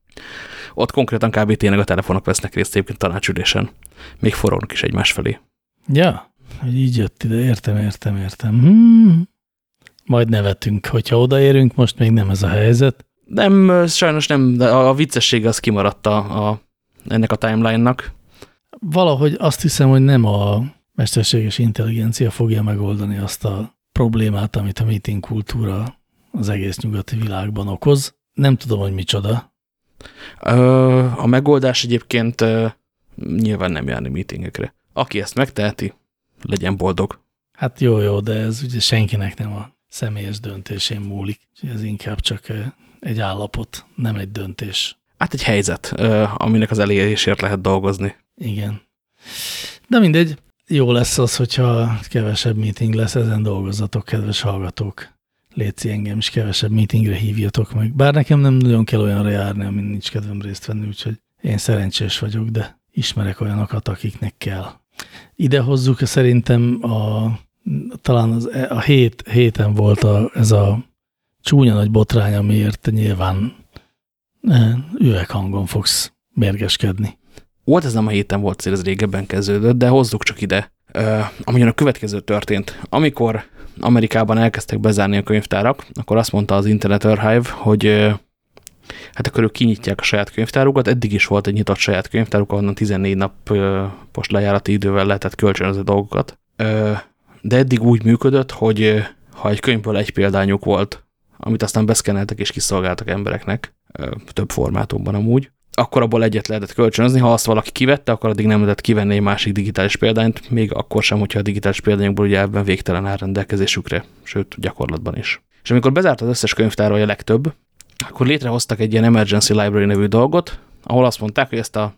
Ott konkrétan kb. tényleg a telefonok vesznek részt egyébként tanácsülésen. Még forognak is egymás felé. Ja, hogy így jött ide, értem, értem, értem. Hmm. Majd nevetünk, hogyha odaérünk, most még nem ez a helyzet. Nem, sajnos nem, de a viccesség az kimaradt a, a, ennek a timeline-nak. Valahogy azt hiszem, hogy nem a mesterséges intelligencia fogja megoldani azt a problémát, amit a meeting kultúra az egész nyugati világban okoz. Nem tudom, hogy micsoda. A megoldás egyébként nyilván nem járni meetingekre. Aki ezt megteheti, legyen boldog. Hát jó, jó, de ez ugye senkinek nem a személyes döntésén múlik. Ez inkább csak egy állapot, nem egy döntés. Hát egy helyzet, aminek az elérésért lehet dolgozni. Igen. De mindegy, jó lesz az, hogyha kevesebb meeting lesz, ezen dolgozatok, kedves hallgatók. Léci engem is kevesebb meetingre hívjatok meg. Bár nekem nem nagyon kell olyanra járni, amin nincs kedvem részt venni, úgyhogy én szerencsés vagyok, de ismerek olyanokat, akiknek kell. Ide hozzuk szerintem a, talán az, a hét, héten volt a, ez a csúnya nagy botrány, amiért nyilván üveghangon fogsz mérgeskedni. Volt, ez nem a héten volt, ez régebben kezdődött, de hozzuk csak ide. Amilyen a következő történt. Amikor Amerikában elkezdtek bezárni a könyvtárak, akkor azt mondta az Internet Archive, hogy hát akkor ők kinyitják a saját könyvtárukat, eddig is volt egy nyitott saját könyvtáruk, ahonnan 14 napos lejárati idővel lehetett kölcsönözni dolgokat. De eddig úgy működött, hogy ha egy könyvből egy példányuk volt, amit aztán beszkeneltek és kiszolgáltak embereknek, több formátumban amúgy, akkor abból egyet lehetett kölcsönözni, ha azt valaki kivette, akkor addig nem lehetett kivenni egy másik digitális példányt, még akkor sem, hogyha a digitális példányokból ugye ebben végtelen áll rendelkezésükre, sőt gyakorlatban is. És amikor bezárt az összes könyvtár, a legtöbb, akkor létrehoztak egy ilyen Emergency Library nevű dolgot, ahol azt mondták, hogy ezt a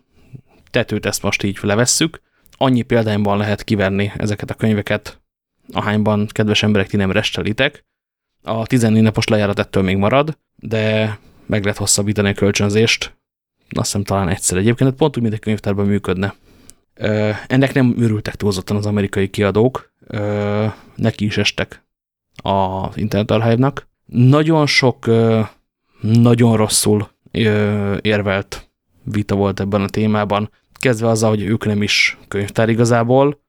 tetőt ezt most így levesszük, annyi példányban lehet kivenni ezeket a könyveket, ahányban, kedves emberek, ti nem restelitek. A 14 napos lejárat ettől még marad, de meg lehet hosszabbítani a kölcsönzést, azt hiszem talán egyszer egyébként, pont úgy, mint egy könyvtárban működne. Ennek nem őrültek túlzottan az amerikai kiadók, neki is estek az Internet Archive-nak. Nagyon sok nagyon rosszul érvelt vita volt ebben a témában, kezdve azzal, hogy ők nem is könyvtár igazából.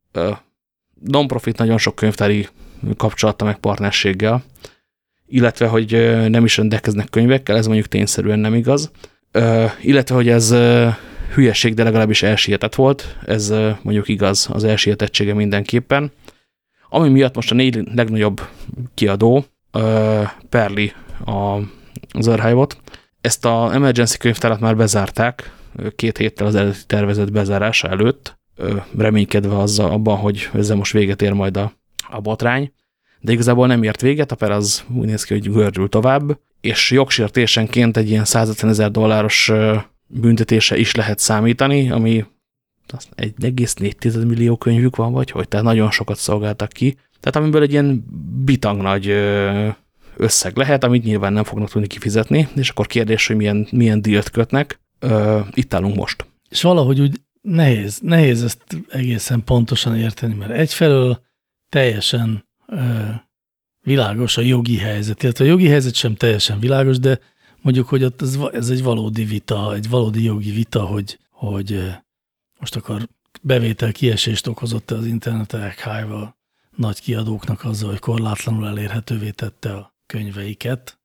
Non-profit nagyon sok könyvtári kapcsolata meg partnerséggel, illetve, hogy nem is rendelkeznek könyvekkel, ez mondjuk tényszerűen nem igaz, illetve, hogy ez hülyeség, de legalábbis elsietett volt, ez mondjuk igaz, az elsietettsége mindenképpen. Ami miatt most a négy legnagyobb kiadó, Perli a az archive-ot. Ezt a emergency könyvtárat már bezárták két héttel az eredeti tervezett bezárása előtt, reménykedve azzal abban, hogy ezzel most véget ér majd a, a botrány, de igazából nem ért véget, a per az úgy néz ki, hogy gördül tovább, és jogsértésenként egy ilyen 150 ezer dolláros büntetése is lehet számítani, ami 1,4 millió könyvük van, vagy hogy, tehát nagyon sokat szolgáltak ki. Tehát amiből egy ilyen bitang nagy összeg lehet, amit nyilván nem fognak tudni kifizetni, és akkor kérdés, hogy milyen, milyen dílt kötnek. Itt állunk most. És valahogy úgy nehéz, nehéz ezt egészen pontosan érteni, mert egyfelől teljesen világos a jogi helyzet, illetve a jogi helyzet sem teljesen világos, de mondjuk, hogy ott ez, ez egy valódi vita, egy valódi jogi vita, hogy, hogy most akkor bevétel kiesést okozott az internet archive nagy kiadóknak azzal, hogy korlátlanul elérhetővé tette a könyveiket,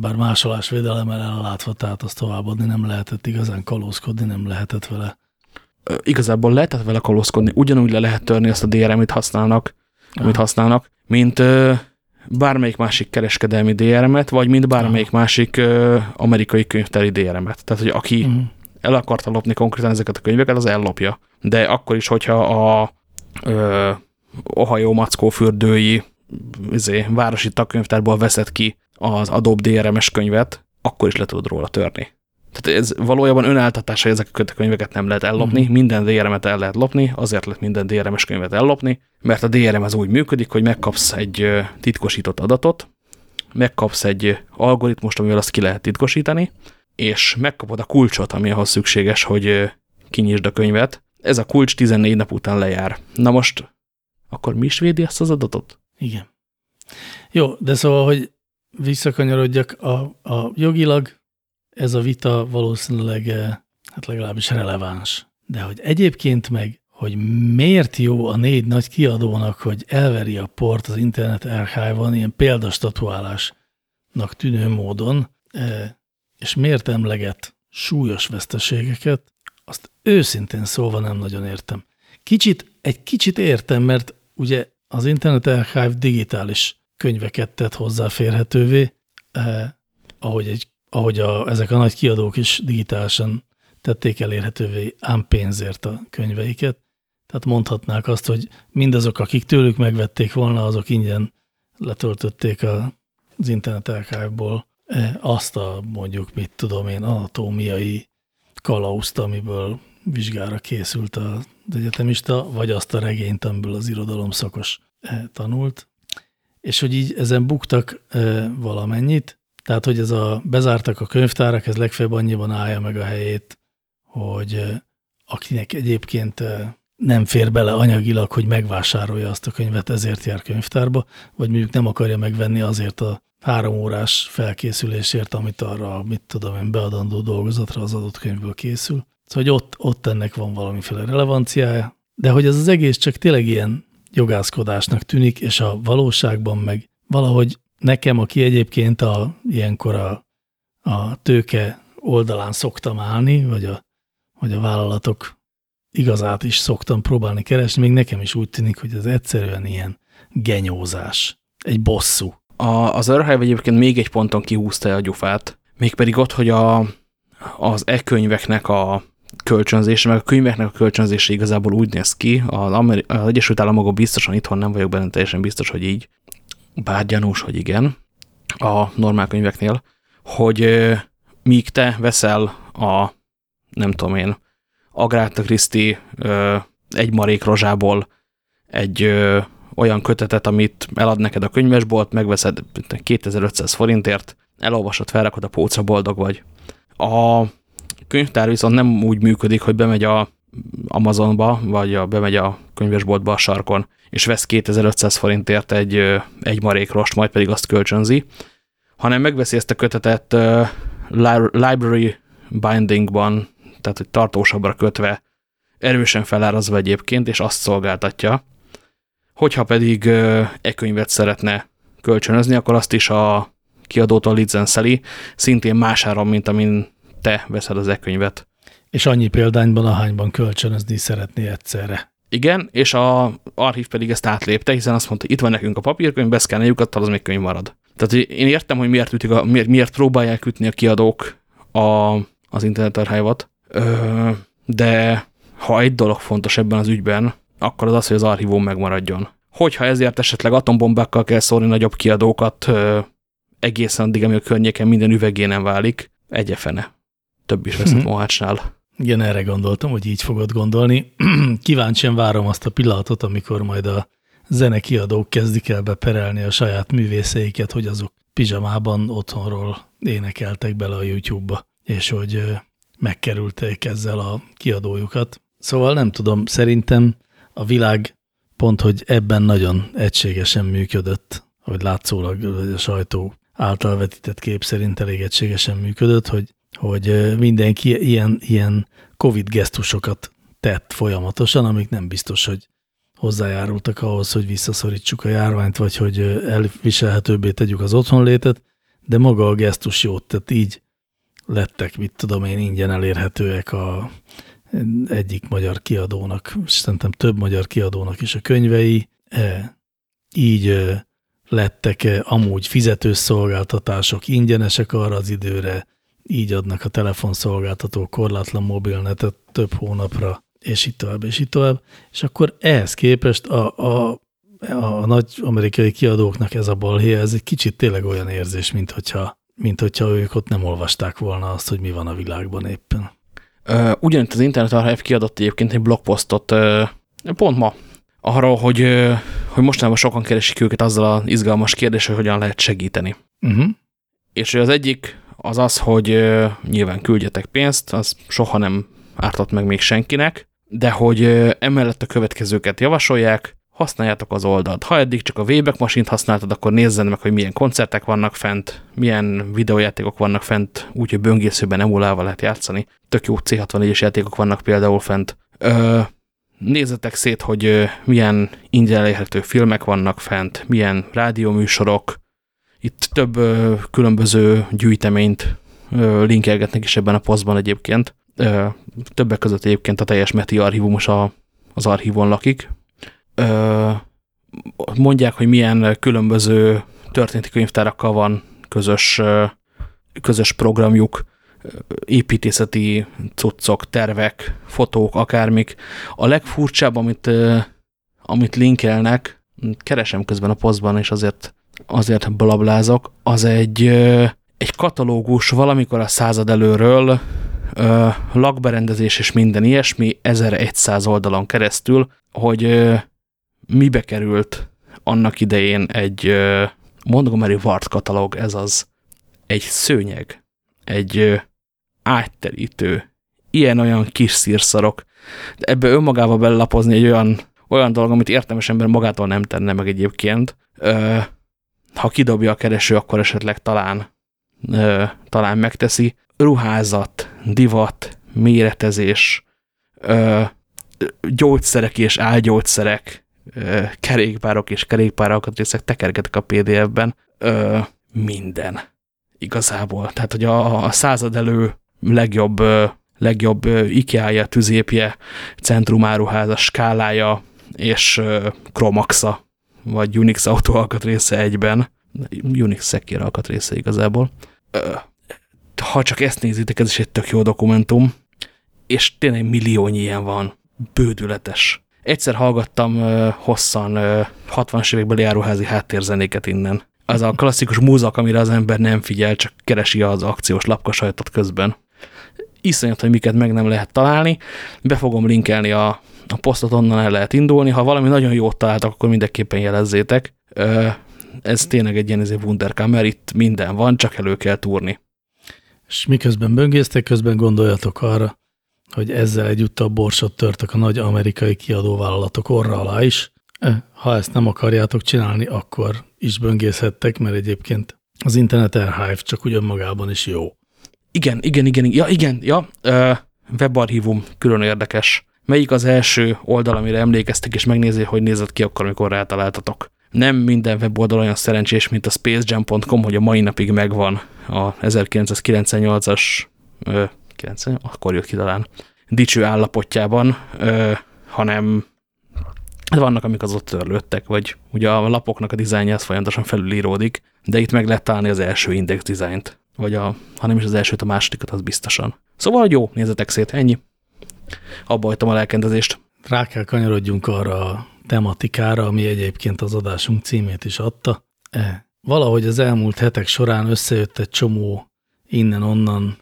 bár másolásvédelemmel ellátva, tehát azt továbbadni nem lehetett igazán kalózkodni, nem lehetett vele. Igazából lehetett vele kalózkodni, ugyanúgy le lehet törni azt a DRM-it használnak, amit használnak, mint bármelyik másik kereskedelmi DRM-et, vagy mint bármelyik másik ö, amerikai könyvtári DRM-et. Tehát, hogy aki mhm. el akarta lopni konkrétan ezeket a könyveket, az ellopja. De akkor is, hogyha a ö, Ohio Mackó fürdői izé, városi tagkönyvtárból veszed ki az Adobe DRM-es könyvet, akkor is le tudod róla törni. Tehát ez valójában önáltatás, hogy ezek a könyveket nem lehet ellopni, mm. minden DRM-et el lehet lopni, azért lehet minden DRM-es könyvet ellopni, mert a DRM az úgy működik, hogy megkapsz egy titkosított adatot, megkapsz egy algoritmust, amivel azt ki lehet titkosítani, és megkapod a kulcsot, ami ahhoz szükséges, hogy kinyisd a könyvet. Ez a kulcs 14 nap után lejár. Na most, akkor mi is védi ezt az adatot? Igen. Jó, de szóval, hogy visszakanyarodjak, a, a jogilag ez a vita valószínűleg eh, hát legalábbis releváns. De hogy egyébként meg, hogy miért jó a négy nagy kiadónak, hogy elveri a port az Internet Archive-on ilyen példastatuálásnak tűnő módon, eh, és miért emleget súlyos veszteségeket, azt őszintén szólva nem nagyon értem. Kicsit, egy kicsit értem, mert ugye az Internet Archive digitális könyveket tett hozzáférhetővé, eh, ahogy egy ahogy a, ezek a nagy kiadók is digitálisan tették elérhetővé ám pénzért a könyveiket. Tehát mondhatnák azt, hogy mindazok, akik tőlük megvették volna, azok ingyen letöltötték a, az internet archive e, azt a mondjuk, mit tudom én, anatómiai kalauzt, amiből vizsgára készült az egyetemista, vagy azt a regényt, amiből az irodalom szakos e, tanult. És hogy így ezen buktak e, valamennyit, tehát, hogy ez a bezártak a könyvtárak, ez legfeljebb annyiban állja meg a helyét, hogy akinek egyébként nem fér bele anyagilag, hogy megvásárolja azt a könyvet, ezért jár könyvtárba, vagy mondjuk nem akarja megvenni azért a három órás felkészülésért, amit arra, mit tudom én, beadandó dolgozatra az adott könyvből készül. Szóval, hogy ott, ott ennek van valamiféle relevanciája, de hogy ez az egész csak tényleg ilyen jogászkodásnak tűnik, és a valóságban meg valahogy nekem, aki egyébként a, ilyenkor a, a tőke oldalán szoktam állni, vagy a, vagy a vállalatok igazát is szoktam próbálni keresni, még nekem is úgy tűnik, hogy ez egyszerűen ilyen genyózás, egy bosszú. A, az Archive egyébként még egy ponton kihúzta a gyufát, mégpedig ott, hogy a, az e-könyveknek a kölcsönzése, meg a könyveknek a kölcsönzése igazából úgy néz ki, az, Ameri az Egyesült Államokban biztosan itthon nem vagyok benne teljesen biztos, hogy így, bár gyanús, hogy igen, a normál könyveknél, hogy míg te veszel a, nem tudom én, Agatha Christie egy marék rozsából egy ö, olyan kötetet, amit elad neked a könyvesbolt, megveszed 2500 forintért, elolvasod, felrakod a pócra, boldog vagy. A könyvtár viszont nem úgy működik, hogy bemegy a Amazonba, vagy a, bemegy a könyvesboltba a sarkon, és vesz 2500 forintért egy, egy marék rost, majd pedig azt kölcsönzi, hanem megveszi ezt a kötetet uh, library bindingban, tehát hogy tartósabbra kötve, erősen felárazva egyébként, és azt szolgáltatja. Hogyha pedig uh, e-könyvet szeretne kölcsönözni, akkor azt is a kiadótól licenszeli, szintén más áron, mint amin te veszed az e-könyvet. És annyi példányban, ahányban kölcsönözni szeretné egyszerre. Igen, és a archív pedig ezt átlépte, hiszen azt mondta, itt van nekünk a papírkönyv, beszkálnáljuk, attal az még könyv marad. Tehát én értem, hogy miért, ütik a, miért, miért próbálják ütni a kiadók a, az internet archívot, de ha egy dolog fontos ebben az ügyben, akkor az az, hogy az archívum megmaradjon. Hogyha ezért esetleg atombombákkal kell szórni nagyobb kiadókat ö, egészen addig, ami a környéken minden üvegé nem válik, egyefene. Több is veszett hmm. Mohácsnál. Igen, erre gondoltam, hogy így fogod gondolni. Kíváncsian várom azt a pillanatot, amikor majd a, zenekiadók kezdik el beperelni a saját művészeiket, hogy azok pizsamában otthonról énekeltek bele a YouTube-ba, és hogy megkerülték ezzel a kiadójukat. Szóval nem tudom, szerintem a világ pont, hogy ebben nagyon egységesen működött, hogy látszólag a sajtó által vetített kép szerint elég egységesen működött, hogy, hogy mindenki ilyen, ilyen Covid gesztusokat tett folyamatosan, amik nem biztos, hogy hozzájárultak ahhoz, hogy visszaszorítsuk a járványt, vagy hogy elviselhetőbbé tegyük az otthonlétet, de maga a gesztus jót, tehát így lettek, mit tudom én, ingyen elérhetőek a egyik magyar kiadónak, és szerintem több magyar kiadónak is a könyvei, e, így lettek e, amúgy fizetős szolgáltatások ingyenesek arra az időre, így adnak a telefonszolgáltató korlátlan mobilnetet több hónapra, és így tovább, és így tovább. És akkor ehhez képest a, a, a nagy amerikai kiadóknak ez a balhé, ez egy kicsit tényleg olyan érzés, mint hogyha, mint hogyha ők ott nem olvasták volna azt, hogy mi van a világban éppen. Ugyanitt az Internet Archive kiadott egyébként egy blogposztot pont ma, arról, hogy, hogy mostanában sokan keresik őket azzal az izgalmas kérdés, hogy hogyan lehet segíteni. Uh -huh. És az egyik az az, hogy nyilván küldjetek pénzt, az soha nem ártott meg még senkinek, de hogy emellett a következőket javasolják, használjátok az oldalt. Ha eddig csak a Wayback masint használtad, akkor nézzen meg, hogy milyen koncertek vannak fent, milyen videójátékok vannak fent, úgyhogy böngészőben emulálva lehet játszani. Tök jó C64-es játékok vannak például fent. Ö, nézzetek szét, hogy milyen ingyen elérhető filmek vannak fent, milyen rádióműsorok. Itt több ö, különböző gyűjteményt ö, linkelgetnek is ebben a posztban egyébként. Ö, többek között egyébként a teljes Meti archívumos a, az archívon lakik, mondják, hogy milyen különböző történeti könyvtárakkal van közös, közös programjuk, építészeti cuccok, tervek, fotók, akármik. A legfurcsább, amit, amit linkelnek, keresem közben a posztban, és azért, azért blablázok, az egy, egy katalógus valamikor a század előről, lakberendezés és minden ilyesmi 1100 oldalon keresztül, hogy mibe került annak idején egy Montgomery Ward katalóg, ez az egy szőnyeg, egy ágyterítő, ilyen-olyan kis szírszarok. De ebbe önmagába belapozni egy olyan, olyan dolog, amit értelmes ember magától nem tenne meg egyébként. Ha kidobja a kereső, akkor esetleg talán, talán megteszi. Ruházat, divat, méretezés, gyógyszerek és álgyógyszerek, kerékpárok és kerékpáralkatrészek tekergetek a PDF-ben. Minden. Igazából. Tehát, hogy a, a század elő legjobb, legjobb IKEA-ja, tüzépje, centrumáruháza, skálája és Chromaxa, vagy Unix autó alkatrésze egyben. Unix szekér alkatrésze igazából. Ha csak ezt nézitek, ez is egy tök jó dokumentum, és tényleg milliónyi ilyen van. Bődületes. Egyszer hallgattam hosszan uh, 60-as évekbeli járóházi háttérzenéket innen. Az a klasszikus múzak, amire az ember nem figyel, csak keresi az akciós lapkasajtot közben. Iszonyat, hogy miket meg nem lehet találni. Be fogom linkelni a, a posztot, onnan el lehet indulni. Ha valami nagyon jót találtak, akkor mindenképpen jelezzétek. Ez tényleg egy ilyen wunderkammer, itt minden van, csak elő kell túrni. És miközben böngésztek, közben gondoljatok arra, hogy ezzel egyúttal borsot törtek a nagy amerikai kiadóvállalatok orra alá is. Ha ezt nem akarjátok csinálni, akkor is böngészhettek, mert egyébként az Internet Archive csak úgy önmagában is jó. Igen, igen, igen, ja, igen, ja, webarchívum külön érdekes. Melyik az első oldal, amire emlékeztek, és megnézi, hogy nézett ki akkor, amikor rátaláltatok. Nem minden weboldal olyan szerencsés, mint a spacejam.com, hogy a mai napig megvan a 1998-as 90, akkor jött ki talán, dicső állapotjában, ö, hanem vannak, amik az ott törlődtek, vagy ugye a lapoknak a dizájnja az folyamatosan felülíródik, de itt meg lehet találni az első index dizájnt, vagy a, ha nem is az elsőt, a másodikat, az biztosan. Szóval jó, nézzetek szét, ennyi. Abba a lelkendezést. Rá kell kanyarodjunk arra a tematikára, ami egyébként az adásunk címét is adta. E, valahogy az elmúlt hetek során összejött egy csomó innen-onnan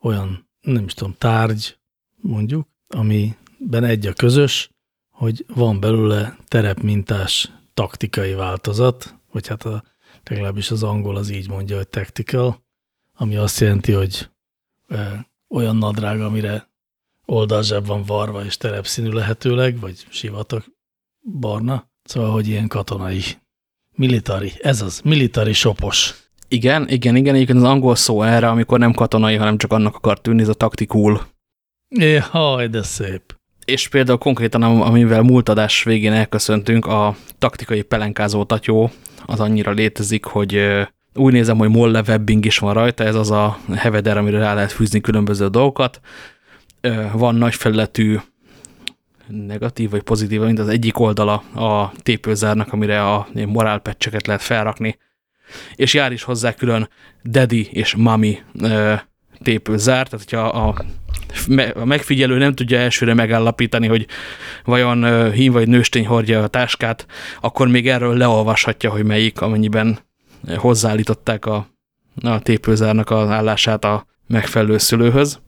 olyan nem is tudom, tárgy, mondjuk, amiben egy a közös, hogy van belőle terepmintás taktikai változat, vagy hát a, legalábbis az angol az így mondja, hogy tactical, ami azt jelenti, hogy e, olyan nadrág, amire oldalzseb van varva és terepszínű lehetőleg, vagy sivatag barna. Szóval, hogy ilyen katonai, militari, ez az, militari sopos. Igen, igen, igen, igen, az angol szó erre, amikor nem katonai, hanem csak annak akar tűnni, ez a taktikul. Jaj, de szép. És például konkrétan, amivel múlt adás végén elköszöntünk, a taktikai pelenkázó tatyó az annyira létezik, hogy úgy nézem, hogy molle webbing is van rajta, ez az a heveder, amire rá lehet fűzni különböző dolgokat. Van nagy felületű negatív vagy pozitív, mint az egyik oldala a tépőzárnak, amire a morálpecseket lehet felrakni, és jár is hozzá külön daddy és mami tépőzár, tehát hogyha a, a megfigyelő nem tudja elsőre megállapítani, hogy vajon hím vagy nőstény hordja a táskát, akkor még erről leolvashatja, hogy melyik, amennyiben hozzáállították a, a tépőzárnak az állását a megfelelő szülőhöz.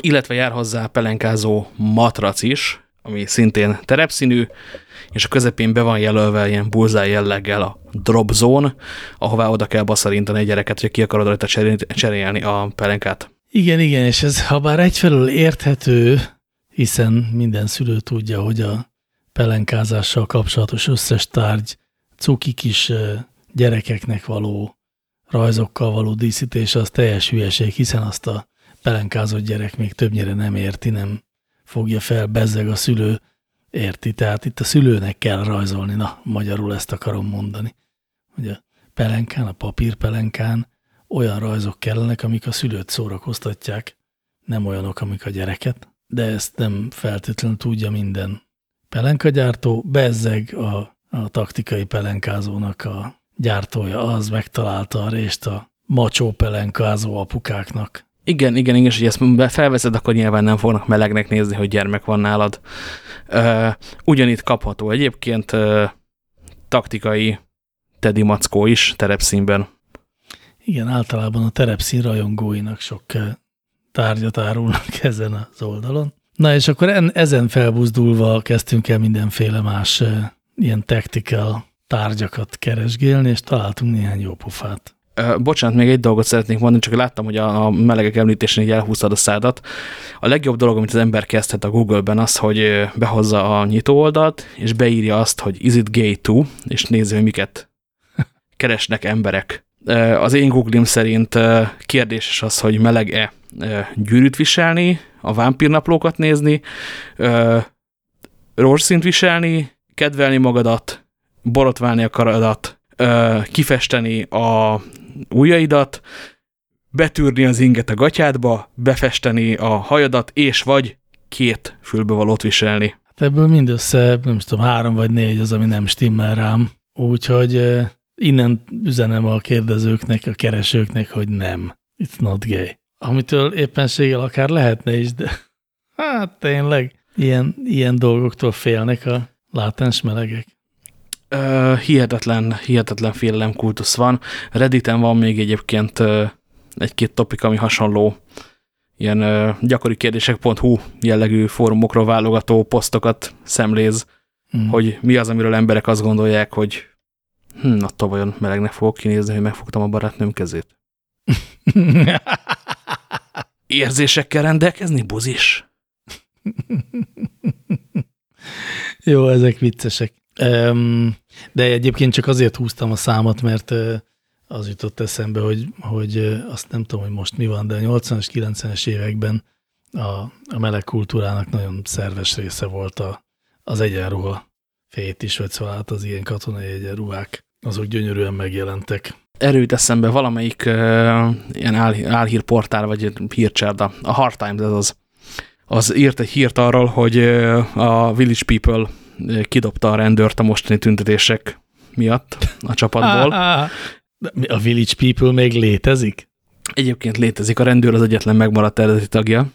Illetve jár hozzá pelenkázó matrac is, ami szintén terepszínű, és a közepén be van jelölve ilyen bullseye jelleggel a drop zone, ahová oda kell baszarintani egy gyereket, hogy ki akarod rajta cserélni a pelenkát. Igen, igen, és ez ha bár egyfelől érthető, hiszen minden szülő tudja, hogy a pelenkázással kapcsolatos összes tárgy cuki kis gyerekeknek való rajzokkal való díszítés az teljes hülyeség, hiszen azt a pelenkázott gyerek még többnyire nem érti, nem fogja fel, bezzeg a szülő érti. Tehát itt a szülőnek kell rajzolni, na, magyarul ezt akarom mondani. Hogy a pelenkán, a papírpelenkán olyan rajzok kellenek, amik a szülőt szórakoztatják, nem olyanok, amik a gyereket, de ezt nem feltétlenül tudja minden pelenkagyártó, bezzeg a, a taktikai pelenkázónak a gyártója, az megtalálta a részt a macsó pelenkázó apukáknak. Igen, igen, igen, és hogy ezt felveszed, akkor nyilván nem fognak melegnek nézni, hogy gyermek van nálad. Ugyanitt kapható egyébként taktikai Teddy Mackó is terepszínben. Igen, általában a terepszín rajongóinak sok tárgyat árulnak ezen az oldalon. Na és akkor en, ezen felbuzdulva kezdtünk el mindenféle más ilyen tactical tárgyakat keresgélni, és találtunk néhány jó pofát. Bocsánat, még egy dolgot szeretnék mondani, csak láttam, hogy a, melegek említésén így elhúztad a szádat. A legjobb dolog, amit az ember kezdhet a Google-ben az, hogy behozza a nyitó oldalt, és beírja azt, hogy is it gay too, és nézi, hogy miket keresnek emberek. Az én Googlim szerint kérdéses az, hogy meleg-e gyűrűt viselni, a vámpírnaplókat nézni, rózsszint viselni, kedvelni magadat, borotválni a karadat, kifesteni a ujjaidat, betűrni az inget a gatyádba, befesteni a hajadat, és vagy két fülbevalót viselni. Hát ebből mindössze, nem tudom, három vagy négy az, ami nem stimmel rám. Úgyhogy innen üzenem a kérdezőknek, a keresőknek, hogy nem. It's not gay. Amitől éppenséggel akár lehetne is, de hát tényleg ilyen, ilyen dolgoktól félnek a látens melegek. Uh, hihetetlen, hihetetlen félelemkultusz van. Redditen van még egyébként uh, egy-két topik, ami hasonló ilyen uh, gyakori kérdések.hu jellegű fórumokról válogató posztokat szemléz, mm. hogy mi az, amiről emberek azt gondolják, hogy hm, attól vajon melegnek fogok kinézni, hogy megfogtam a barátnőm kezét. Érzésekkel rendelkezni, buzis? Jó, ezek viccesek. De egyébként csak azért húztam a számot, mert az jutott eszembe, hogy, hogy azt nem tudom, hogy most mi van, de a 80-as, 90-es években a, a meleg kultúrának nagyon szerves része volt a, az egyenruha fét is, vagy szóval hát az ilyen katonai egyenruhák, azok gyönyörűen megjelentek. Erőt eszembe valamelyik uh, ilyen áll, álhírportál, vagy hírcserda, a Hard Times ez az, az írt egy hírt arról, hogy uh, a Village People kidobta a rendőrt a mostani tüntetések miatt a csapatból. A Village People még létezik? Egyébként létezik, a rendőr az egyetlen megmaradt eredeti tagja.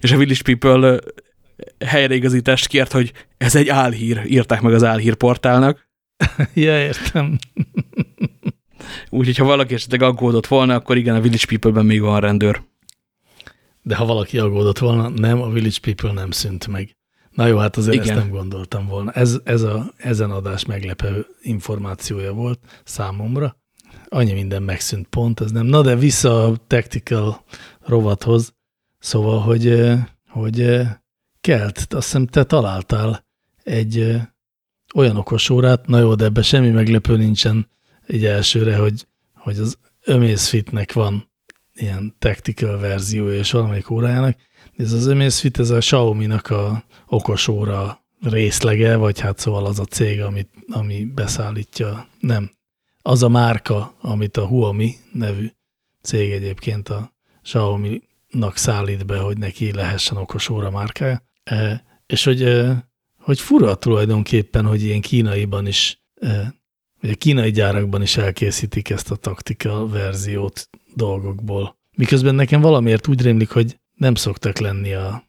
És a Village People helyreigazítást kért, hogy ez egy álhír, írták meg az álhír portálnak. ja, értem. Úgyhogy ha valaki esetleg aggódott volna, akkor igen, a Village People-ben még van rendőr. De ha valaki aggódott volna, nem, a Village People nem szűnt meg. Na jó, hát azért Igen. ezt nem gondoltam volna. Ez, ez a ezen adás meglepő információja volt számomra. Annyi minden megszűnt pont, ez nem. Na de vissza a tactical rovathoz. Szóval, hogy, hogy Kelt, azt hiszem te találtál egy olyan okos órát, na jó, de ebben semmi meglepő nincsen így elsőre, hogy, hogy az Amazfitnek van ilyen tactical verziója és valamelyik órájának. Ez az Amazfit, ez a Xiaomi-nak a okos óra részlege, vagy hát szóval az a cég, amit, ami beszállítja, nem, az a márka, amit a Huami nevű cég egyébként a Xiaomi-nak szállít be, hogy neki lehessen okos óra márkája. E, és hogy, e, hogy fura tulajdonképpen, hogy ilyen kínaiban is, e, vagy a kínai gyárakban is elkészítik ezt a taktika verziót dolgokból. Miközben nekem valamiért úgy rémlik, hogy nem szoktak lenni a,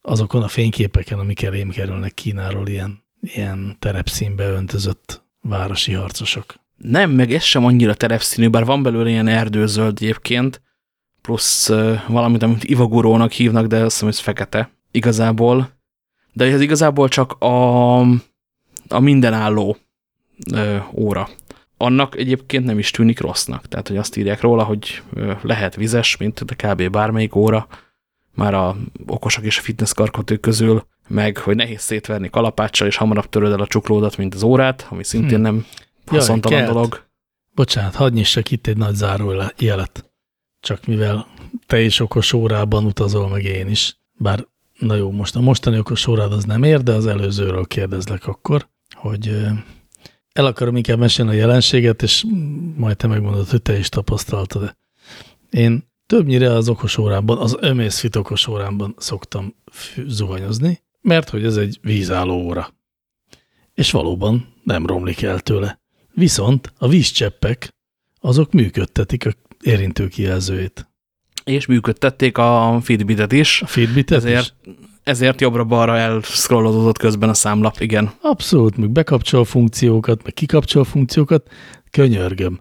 azokon a fényképeken, amik elém kerülnek Kínáról ilyen, ilyen terepszínbe öntözött városi harcosok. Nem, meg ez sem annyira terepszínű, bár van belőle ilyen erdőzöld egyébként, plusz valamit, amit ivagurónak hívnak, de azt hiszem, ez fekete igazából. De ez igazából csak a, a mindenálló uh, óra. Annak egyébként nem is tűnik rossznak. Tehát, hogy azt írják róla, hogy lehet vizes, mint de kb. bármelyik óra, már a okosak és a fitness karkötők közül, meg hogy nehéz szétverni kalapáccsal, és hamarabb töröd el a csuklódat, mint az órát, ami szintén Hm. nem haszontalan Kelt. dolog. Bocsánat, hadd nyissak itt egy nagy zárójelet. Csak mivel te is okos órában utazol, meg én is. Bár, na jó, most a mostani okos órád az nem ér, de az előzőről kérdezlek akkor, hogy el akarom inkább mesélni a jelenséget, és majd te megmondod, hogy te is tapasztaltad -e. Én többnyire az okos órában, az Amazfit okos órámban szoktam zuhanyozni, mert hogy ez egy vízálló óra. És valóban nem romlik el tőle. Viszont a vízcseppek, azok működtetik a érintő kijelzőjét. És működtették a Fitbitet is, A Fitbit-et ezért, is? ezért jobbra-balra elszkrollodott közben a számlap, igen. Abszolút, meg bekapcsol funkciókat, meg kikapcsol funkciókat. Könyörgöm.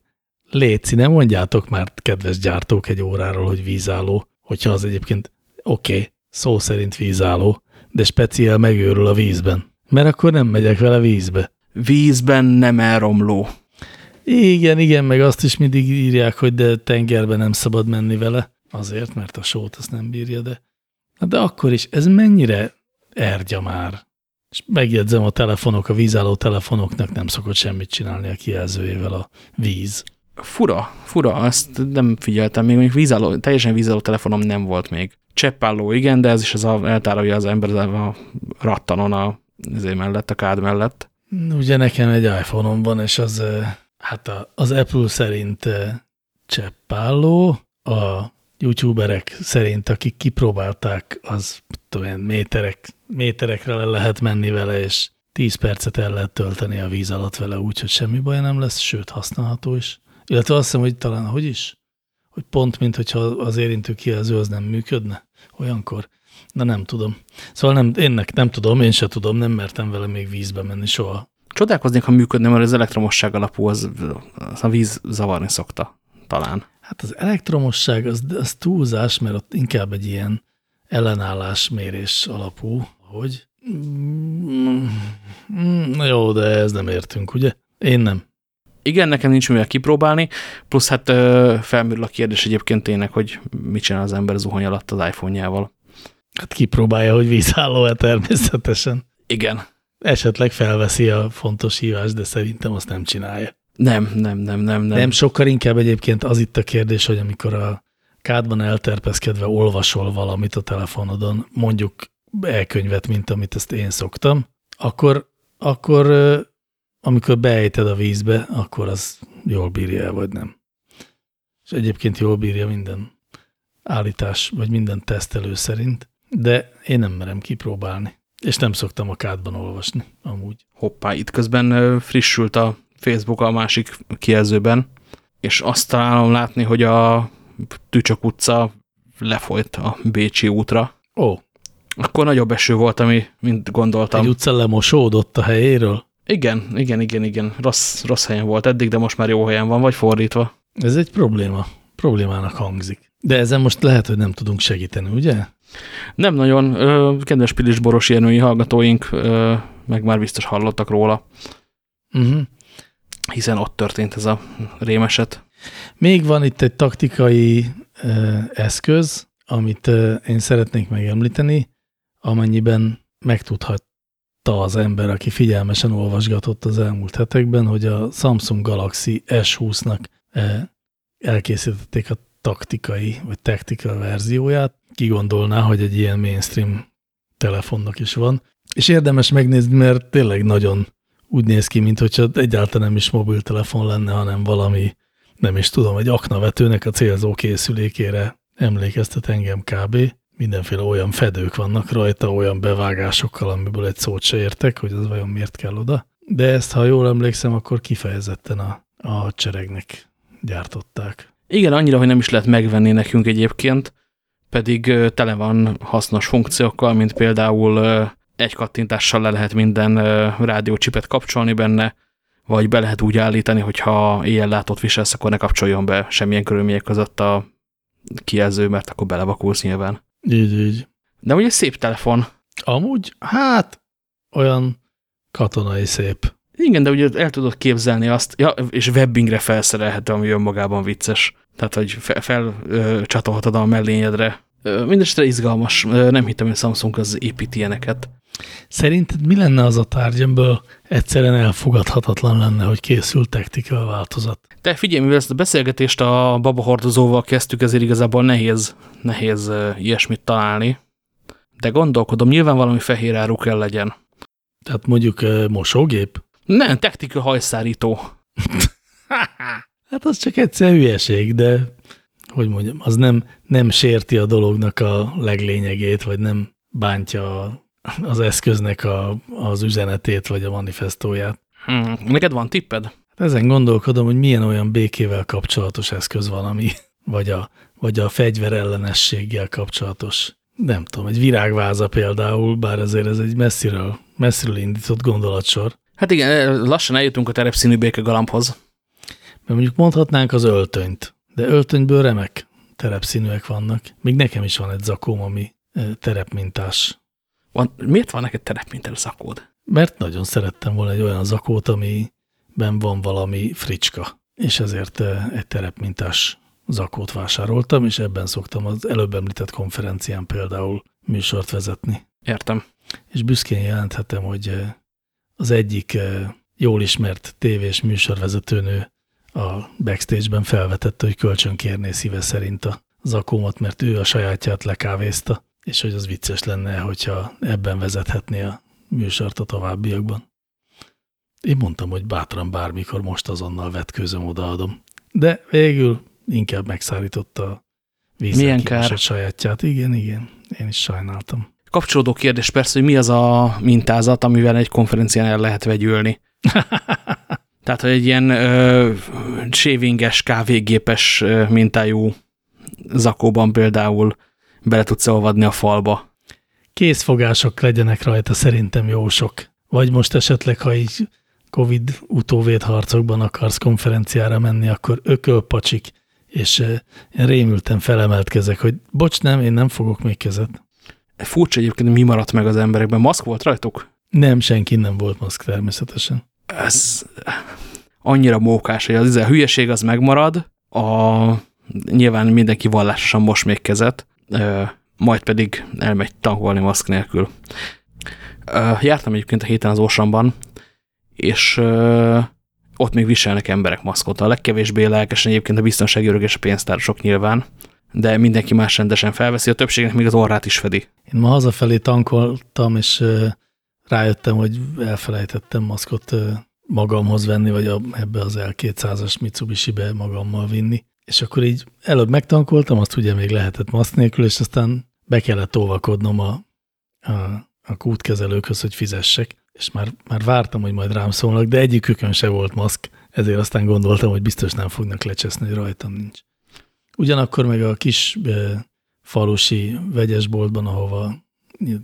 Léci, nem mondjátok már, kedves gyártók, egy óráról, hogy vízálló, hogyha az egyébként oké, okay, szó szerint vízálló, de speciál megőrül a vízben. Mert akkor nem megyek vele vízbe. Vízben nem elromló. Igen, igen, meg azt is mindig írják, hogy de tengerbe nem szabad menni vele. Azért, mert a sót azt nem bírja, de... De akkor is, ez mennyire ergya már. És megjegyzem, a telefonok, a vízálló telefonoknak nem szokott semmit csinálni a kijelzőjével a víz. Fura, fura, ezt nem figyeltem. Még mondjuk vízálló, teljesen vízálló telefonom nem volt még. Cseppálló, igen, de ez is az a, eltárolja az ember a rattanon a, azért mellett, a kád mellett. Ugye nekem egy iPhone-om van, és az, hát az Apple szerint cseppálló, a youtuberek szerint, akik kipróbálták, az tudom méterek, méterekre le lehet menni vele, és 10 percet el lehet tölteni a víz alatt vele, úgyhogy semmi baj nem lesz, sőt használható is. Illetve azt hiszem, hogy talán hogy is? Hogy pont, mint hogyha az érintő kijelző az nem működne olyankor. De nem tudom. Szóval nem, én nek- nem tudom, én se tudom, nem mertem vele még vízbe menni soha. Csodálkoznék, ha működne, mert az elektromosság alapú az, az a víz zavarni szokta. Talán. Hát az elektromosság az, az túlzás, mert ott inkább egy ilyen ellenállásmérés alapú, hogy mm, mm, na jó, de ez nem értünk, ugye? Én nem. Igen, nekem nincs mivel kipróbálni, plusz hát felmerül a kérdés egyébként tényleg, hogy mit csinál az ember zuhany alatt az iPhone-jával. Hát kipróbálja, hogy vízálló-e természetesen. Igen. Esetleg felveszi a fontos hívást, de szerintem azt nem csinálja. Nem, nem, nem, nem, nem. Nem, sokkal inkább egyébként az itt a kérdés, hogy amikor a kádban elterpeszkedve olvasol valamit a telefonodon, mondjuk elkönyvet, mint amit ezt én szoktam, akkor, akkor amikor beejted a vízbe, akkor az jól bírja el, vagy nem. És egyébként jól bírja minden állítás, vagy minden tesztelő szerint, de én nem merem kipróbálni. És nem szoktam a kádban olvasni, amúgy. Hoppá, itt közben frissült a Facebook a másik kijelzőben, és azt találom látni, hogy a Tücsök utca lefolyt a Bécsi útra. Ó, Akkor nagyobb eső volt, ami, mint gondoltam. egy utca lemosódott a helyéről. Igen, igen, igen, igen. Rossz, rossz helyen volt eddig, de most már jó helyen van, vagy fordítva. Ez egy probléma. Problémának hangzik. De ezen most lehet, hogy nem tudunk segíteni, ugye? Nem nagyon. Kedves Pilis Boros Jenői hallgatóink meg már biztos hallottak róla. Uh mhm. -huh. Hiszen ott történt ez a rémeset. Még van itt egy taktikai eszköz, amit én szeretnék megemlíteni, amennyiben megtudhatta az ember, aki figyelmesen olvasgatott az elmúlt hetekben, hogy a Samsung Galaxy S20-nak elkészítették a taktikai vagy technikai verzióját. Ki gondolná, hogy egy ilyen mainstream telefonnak is van. És érdemes megnézni, mert tényleg nagyon úgy néz ki, mint hogyha egyáltalán nem is mobiltelefon lenne, hanem valami, nem is tudom, egy aknavetőnek a célzó készülékére emlékeztet engem kb. Mindenféle olyan fedők vannak rajta, olyan bevágásokkal, amiből egy szót se értek, hogy az vajon miért kell oda. De ezt, ha jól emlékszem, akkor kifejezetten a, a hadseregnek gyártották. Igen, annyira, hogy nem is lehet megvenni nekünk egyébként, pedig tele van hasznos funkciókkal, mint például egy kattintással le lehet minden rádiócsipet kapcsolni benne, vagy be lehet úgy állítani, hogyha ilyen látott viselsz, akkor ne kapcsoljon be semmilyen körülmények között a kijelző, mert akkor belevakulsz nyilván. Így, így. De ugye szép telefon. Amúgy, hát olyan katonai szép. Igen, de ugye el tudod képzelni azt, ja, és webbingre felszerelhető, ami önmagában vicces. Tehát, hogy felcsatolhatod fel, a mellényedre. Mindenesetre izgalmas. Nem hittem, hogy Samsung az épít ilyeneket. Szerinted mi lenne az a tárgyamből egyszerűen elfogadhatatlan lenne, hogy készült technikai változat? Te figyelj, mivel ezt a beszélgetést a babahordozóval kezdtük, ezért igazából nehéz, nehéz ilyesmit találni. De gondolkodom, nyilván valami fehér áru kell legyen. Tehát mondjuk mosógép? Nem, technika hajszárító. hát az csak egyszer hülyeség, de hogy mondjam, az nem, nem sérti a dolognak a leglényegét, vagy nem bántja az eszköznek a, az üzenetét, vagy a manifestóját. Hmm. Neked van tipped? Hát ezen gondolkodom, hogy milyen olyan békével kapcsolatos eszköz van, ami, vagy a, vagy a fegyverellenességgel kapcsolatos. Nem tudom, egy virágváza például, bár ezért ez egy messziről, messziről indított gondolatsor. Hát igen, lassan eljutunk a terepszínű békegalambhoz. Mert mondjuk mondhatnánk az öltönyt, de öltönyből remek terepszínűek vannak. Még nekem is van egy zakóm, ami terepmintás. Van, miért van neked terepmintás zakód? Mert nagyon szerettem volna egy olyan zakót, amiben van valami fricska, és ezért egy terepmintás zakót vásároltam, és ebben szoktam az előbb említett konferencián például műsort vezetni. Értem. És büszkén jelenthetem, hogy az egyik jól ismert tévés műsorvezetőnő a backstage-ben felvetette, hogy kölcsön kérné szíve szerint a zakómat, mert ő a sajátját lekávézta, és hogy az vicces lenne, hogyha ebben vezethetné a műsort a továbbiakban. Én mondtam, hogy bátran bármikor most azonnal vetkőzöm, odaadom. De végül inkább megszállította a Milyen kár. a sajátját. Igen, igen, én is sajnáltam. Kapcsolódó kérdés persze, hogy mi az a mintázat, amivel egy konferencián el lehet vegyülni. Tehát, hogy egy ilyen ö, shavinges, kávégépes ö, mintájú zakóban például bele tudsz olvadni a falba. Készfogások legyenek rajta szerintem jó sok. Vagy most esetleg, ha így Covid utóvédharcokban akarsz konferenciára menni, akkor ökölpacsik, és én rémülten felemeltkezek, hogy bocs, nem, én nem fogok még kezet. Furcsa egyébként, mi maradt meg az emberekben. Maszk volt rajtuk? Nem, senki nem volt maszk természetesen. Ez annyira mókás, hogy az, a hülyeség az megmarad, a, nyilván mindenki vallásosan most még kezet, majd pedig elmegy tankolni maszk nélkül. Jártam egyébként a héten az Oceanban, és ott még viselnek emberek maszkot. A legkevésbé lelkesen egyébként a biztonsági örök és a pénztárosok nyilván, de mindenki más rendesen felveszi, a többségnek még az orrát is fedi. Én ma hazafelé tankoltam, és rájöttem, hogy elfelejtettem maszkot magamhoz venni, vagy a, ebbe az L200-as Mitsubishi-be magammal vinni. És akkor így előbb megtankoltam, azt ugye még lehetett maszk nélkül, és aztán be kellett óvakodnom a, a, a kútkezelőkhöz, hogy fizessek, és már, már vártam, hogy majd rám szólnak, de egyikükön se volt maszk, ezért aztán gondoltam, hogy biztos nem fognak lecseszni, hogy rajtam nincs. Ugyanakkor meg a kis e, falusi vegyesboltban, ahova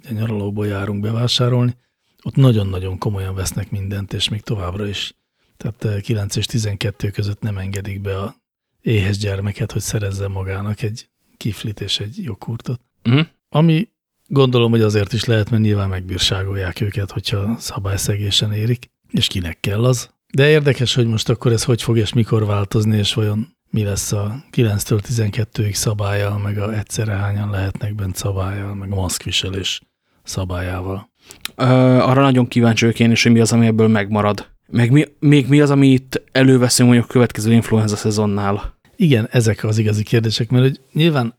nyaralóból járunk bevásárolni, ott nagyon-nagyon komolyan vesznek mindent, és még továbbra is. Tehát 9 és 12 között nem engedik be a éhes gyermeket, hogy szerezzen magának egy kiflit és egy joghurtot. Uh mhm. -huh. Ami gondolom, hogy azért is lehet, mert nyilván megbírságolják őket, hogyha szabályszegésen érik, és kinek kell az. De érdekes, hogy most akkor ez hogy fog és mikor változni, és vajon mi lesz a 9-től 12-ig szabályal, meg a egyszerre hányan lehetnek bent szabályal, meg a maszkviselés szabályával. Ö, arra nagyon kíváncsi vagyok én is, hogy mi az, ami ebből megmarad. Meg mi, még mi az, ami itt előveszünk mondjuk a következő influenza szezonnál? Igen, ezek az igazi kérdések, mert hogy nyilván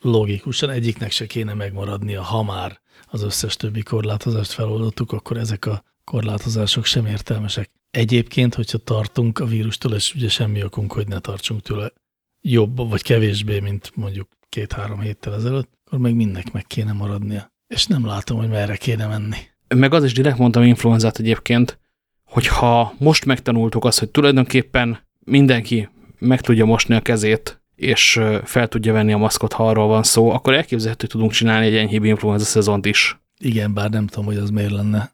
logikusan egyiknek se kéne megmaradnia, ha már az összes többi korlátozást feloldottuk, akkor ezek a korlátozások sem értelmesek. Egyébként, hogyha tartunk a vírustól, és ugye semmi okunk, hogy ne tartsunk tőle jobb vagy kevésbé, mint mondjuk két-három héttel ezelőtt, akkor meg mindnek meg kéne maradnia. És nem látom, hogy merre kéne menni. Meg az is direkt mondtam influenzát egyébként, hogyha most megtanultuk azt, hogy tulajdonképpen mindenki meg tudja mosni a kezét, és fel tudja venni a maszkot, ha arról van szó, akkor elképzelhető, hogy tudunk csinálni egy enyhébb influenza szezont is. Igen, bár nem tudom, hogy az miért lenne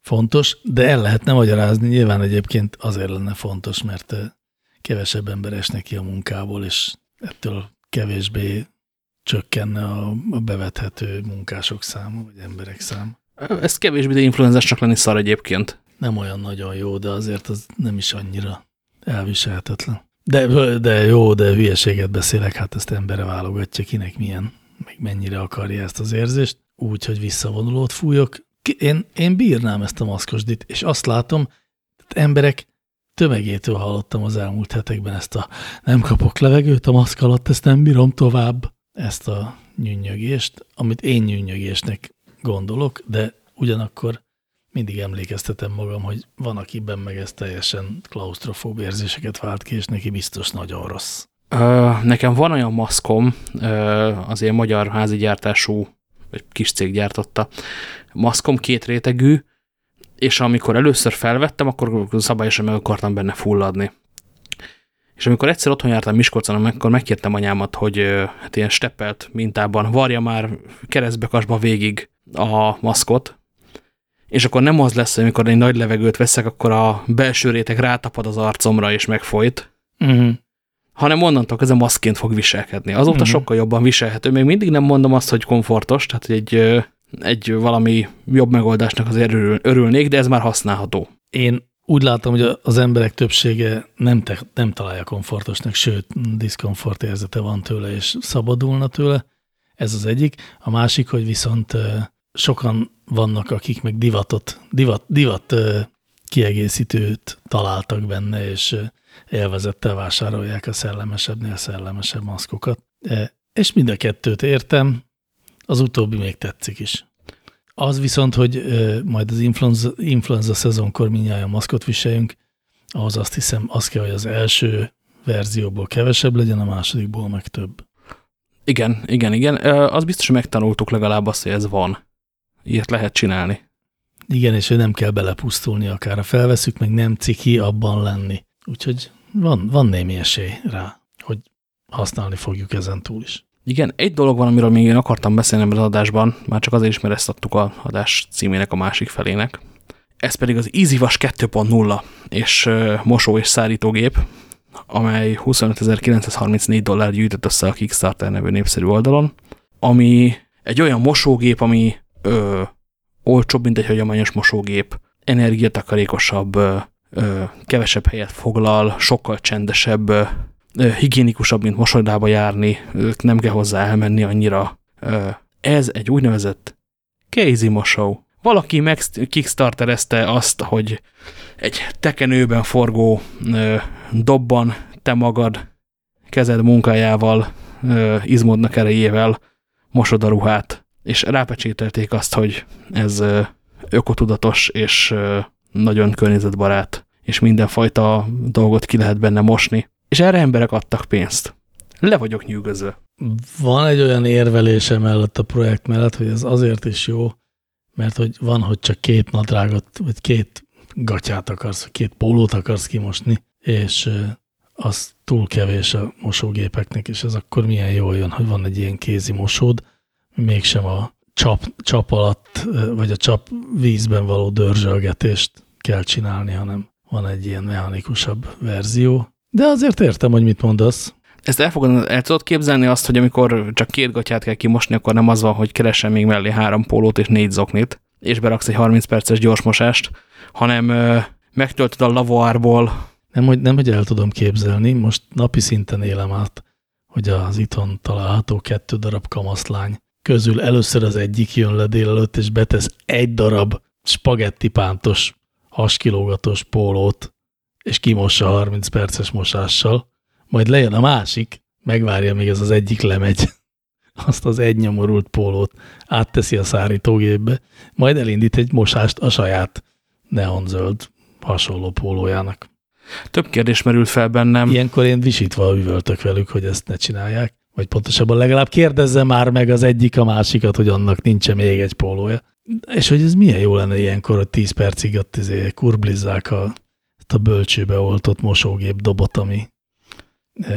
fontos, de el lehetne magyarázni. Nyilván egyébként azért lenne fontos, mert kevesebb ember esnek ki a munkából, és ettől kevésbé csökkenne a, a bevethető munkások száma, vagy emberek száma. Ez kevésbé, de influenzásnak lenni szar egyébként. Nem olyan nagyon jó, de azért az nem is annyira elviselhetetlen. De, de jó, de hülyeséget beszélek, hát ezt embere válogatja, kinek milyen, meg mennyire akarja ezt az érzést. Úgy, hogy visszavonulót fújok. Én, én bírnám ezt a maszkosdit, és azt látom, hogy emberek tömegétől hallottam az elmúlt hetekben ezt a nem kapok levegőt a maszk alatt, ezt nem bírom tovább, ezt a nyűnyögést, amit én nyűnyögésnek gondolok, de ugyanakkor mindig emlékeztetem magam, hogy van, akiben meg ez teljesen klaustrofób érzéseket vált ki, és neki biztos nagyon rossz. Ö, nekem van olyan maszkom, ö, az ilyen magyar házi gyártású, vagy kis cég gyártotta, maszkom két rétegű, és amikor először felvettem, akkor szabályosan meg akartam benne fulladni. És amikor egyszer otthon jártam Miskolcon, akkor megkértem anyámat, hogy hát ilyen steppelt mintában varja már keresztbekasba végig a maszkot, és akkor nem az lesz, amikor egy nagy levegőt veszek, akkor a belső réteg rátapad az arcomra, és megfolyt, uh Mhm. -huh. hanem onnantól kezdve maszként fog viselkedni. Azóta uh Mhm. -huh. sokkal jobban viselhető. Még mindig nem mondom azt, hogy komfortos, tehát hogy egy, egy valami jobb megoldásnak azért örül, örülnék, de ez már használható. Én úgy látom, hogy az emberek többsége nem, te, nem találja komfortosnak, sőt, diszkomfort érzete van tőle, és szabadulna tőle. Ez az egyik. A másik, hogy viszont sokan vannak, akik meg divatot, divat, divat kiegészítőt találtak benne, és élvezettel vásárolják a szellemesebbnél szellemesebb maszkokat. És mind a kettőt értem, az utóbbi még tetszik is. Az viszont, hogy majd az influenza, influenza szezonkor mindjárt maszkot viseljünk, ahhoz azt hiszem, az kell, hogy az első verzióból kevesebb legyen, a másodikból meg több. Igen, igen, igen. Az biztos, hogy megtanultuk legalább azt, hogy ez van. Ilyet lehet csinálni. Igen, és hogy nem kell belepusztulni akár. Felveszük, meg nem ciki abban lenni. Úgyhogy van, van némi esély rá, hogy használni fogjuk ezen túl is. Igen, egy dolog van, amiről még én akartam beszélni az adásban, már csak azért is, mert ezt adtuk a adás címének a másik felének. Ez pedig az EasyWash 2.0 és mosó és szárítógép, amely 25.934 dollár gyűjtött össze a Kickstarter nevű népszerű oldalon, ami egy olyan mosógép, ami ö, olcsóbb, mint egy hagyományos mosógép, energiatakarékosabb, ö, ö, kevesebb helyet foglal, sokkal csendesebb, higiénikusabb, mint mosodába járni, nem kell hozzá elmenni annyira. Ez egy úgynevezett kézi mosó. Valaki meg kickstarterezte azt, hogy egy tekenőben forgó dobban te magad kezed munkájával, izmodnak erejével mosod a ruhát, és rápecsételték azt, hogy ez ökotudatos és nagyon környezetbarát, és mindenfajta dolgot ki lehet benne mosni. És erre emberek adtak pénzt. Le vagyok nyűgöző. Van egy olyan érvelése mellett a projekt mellett, hogy ez azért is jó, mert hogy van, hogy csak két nadrágot, vagy két gatyát akarsz, vagy két pólót akarsz kimosni, és az túl kevés a mosógépeknek, és ez akkor milyen jól jön, hogy van egy ilyen kézi mosód, mégsem a csap, csap alatt, vagy a csap vízben való dörzsölgetést kell csinálni, hanem van egy ilyen mechanikusabb verzió. De azért értem, hogy mit mondasz. Ezt elfogadom, el tudod képzelni azt, hogy amikor csak két gatyát kell kimosni, akkor nem az van, hogy keresem még mellé három pólót és négy zoknit, és beraksz egy 30 perces gyorsmosást, hanem ö, megtöltöd a lavoárból. Nem hogy, nem, hogy el tudom képzelni, most napi szinten élem át, hogy az itthon található kettő darab kamaszlány közül először az egyik jön le délelőtt, és betesz egy darab spagetti pántos, haskilógatos pólót, és kimossa 30 perces mosással, majd lejön a másik, megvárja, még ez az egyik lemegy, azt az egy nyomorult pólót átteszi a szárítógépbe, majd elindít egy mosást a saját neonzöld hasonló pólójának. Több kérdés merült fel bennem. Ilyenkor én visítva üvöltök velük, hogy ezt ne csinálják, vagy pontosabban legalább kérdezze már meg az egyik a másikat, hogy annak nincsen még egy pólója. És hogy ez milyen jó lenne ilyenkor, hogy 10 percig ott izé kurblizzák a, a bölcsőbe oltott mosógép dobot, ami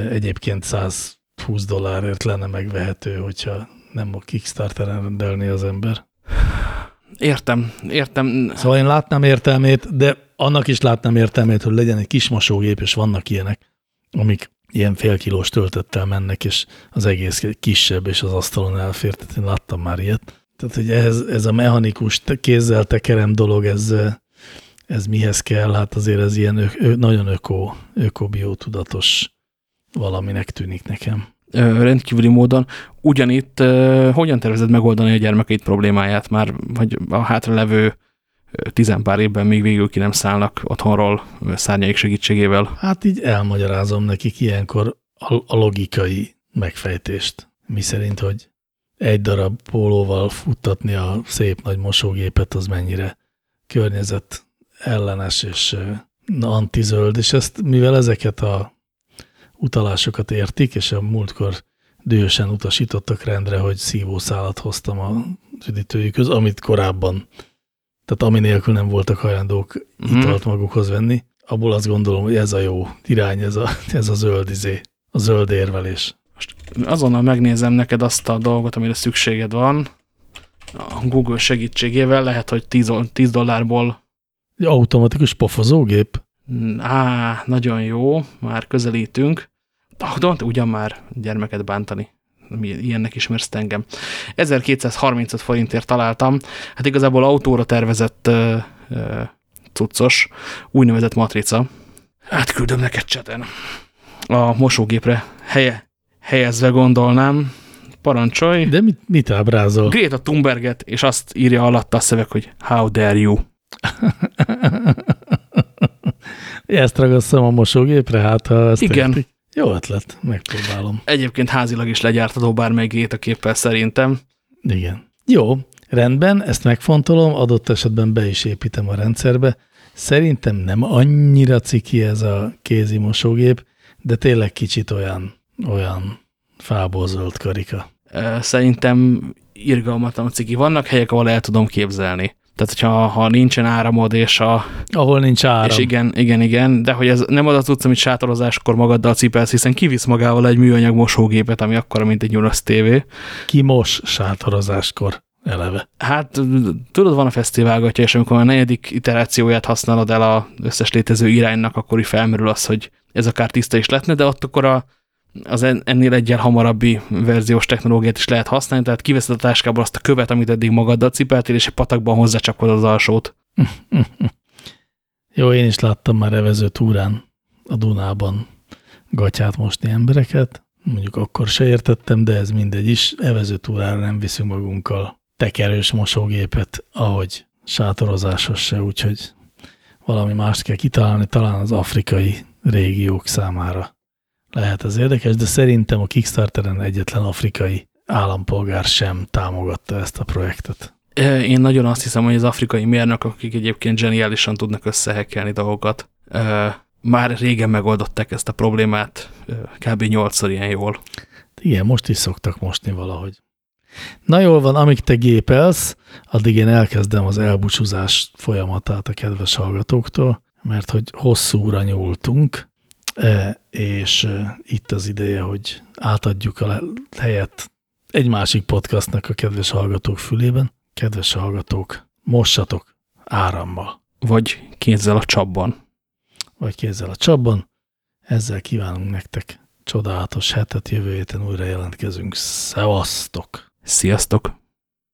egyébként 120 dollárért lenne megvehető, hogyha nem a Kickstarteren rendelni az ember. Értem, értem. Szóval én látnám értelmét, de annak is látnám értelmét, hogy legyen egy kis mosógép, és vannak ilyenek, amik ilyen félkilós töltettel mennek, és az egész kisebb, és az asztalon elfér. Tehát én láttam már ilyet. Tehát, hogy ez, ez a mechanikus kézzel tekerem dolog, ez, ez mihez kell? Hát azért ez ilyen ö, nagyon öko, ökobiótudatos valaminek tűnik nekem. Ö, rendkívüli módon. Ugyanitt ö, hogyan tervezed megoldani a gyermekeit problémáját már, vagy a hátralevő tizenpár évben még végül ki nem szállnak otthonról szárnyaik segítségével? Hát így elmagyarázom nekik ilyenkor a, a logikai megfejtést. Mi szerint, hogy egy darab pólóval futtatni a szép nagy mosógépet, az mennyire környezet ellenes és antizöld, és ezt, mivel ezeket a utalásokat értik, és a múltkor dühösen utasítottak rendre, hogy szívószálat hoztam a üdítőjükhöz, amit korábban, tehát ami nélkül nem voltak hajlandók mm. italt magukhoz venni. Abból azt gondolom, hogy ez a jó irány, ez a, ez a zöld izé, a zöld érvelés. Most azonnal megnézem neked azt a dolgot, amire szükséged van. A Google segítségével lehet, hogy 10, 10 dollárból... Egy automatikus pofozógép? Á, nagyon jó, már közelítünk. Oh, ugyan már gyermeket bántani. Ilyennek ismersz engem. 1235 forintért találtam. Hát igazából autóra tervezett uh, uh, cuccos, úgynevezett matrica. Átküldöm neked cseten. A mosógépre helye, helyezve gondolnám, parancsolj. De mit, mit ábrázol? Greta Thunberget, és azt írja alatta a szöveg, hogy How dare you. Ezt ragasszam a mosógépre, hát ha ezt Igen. Értik. Jó ötlet, megpróbálom. Egyébként házilag is legyártató bármely gétaképpel szerintem. Igen. Jó, rendben, ezt megfontolom, adott esetben be is építem a rendszerbe. Szerintem nem annyira ciki ez a kézi mosógép, de tényleg kicsit olyan, olyan fából zöld karika. Szerintem irgalmatlan ciki. Vannak helyek, ahol el tudom képzelni. Tehát, hogyha ha nincsen áramod, és a... Ahol nincs áram. És igen, igen, igen, de hogy ez nem az az utca, amit sátorozáskor magaddal cipelsz, hiszen kivisz magával egy műanyag mosógépet, ami akkora, mint egy nyulaszt tévé. Ki mos sátorozáskor eleve? Hát tudod, van a fesztiválgatja, és amikor a negyedik iterációját használod el az összes létező iránynak, akkor is felmerül az, hogy ez akár tiszta is lehetne, de ott akkor a az ennél egyel hamarabbi verziós technológiát is lehet használni, tehát kiveszed a táskából azt a követ, amit eddig magaddal cipeltél, és egy patakban hozzácsapod az alsót. Jó, én is láttam már evező túrán a Dunában gatyát mosni embereket. Mondjuk akkor se értettem, de ez mindegy is. Evező túrára nem viszünk magunkkal tekerős mosógépet, ahogy sátorozásos se, úgyhogy valami mást kell kitalálni, talán az afrikai régiók számára lehet ez érdekes, de szerintem a Kickstarteren egyetlen afrikai állampolgár sem támogatta ezt a projektet. Én nagyon azt hiszem, hogy az afrikai mérnök, akik egyébként zseniálisan tudnak összehekkelni dolgokat, már régen megoldották ezt a problémát, kb. nyolcszor ilyen jól. Igen, most is szoktak mosni valahogy. Na jól van, amíg te gépelsz, addig én elkezdem az elbúcsúzás folyamatát a kedves hallgatóktól, mert hogy hosszúra nyúltunk, és e, itt az ideje, hogy átadjuk a helyet egy másik podcastnak a kedves hallgatók fülében. Kedves hallgatók, mossatok árammal. Vagy kézzel a csapban. Vagy kézzel a csapban. Ezzel kívánunk nektek csodálatos hetet, jövő héten újra jelentkezünk. Szevasztok! Sziasztok!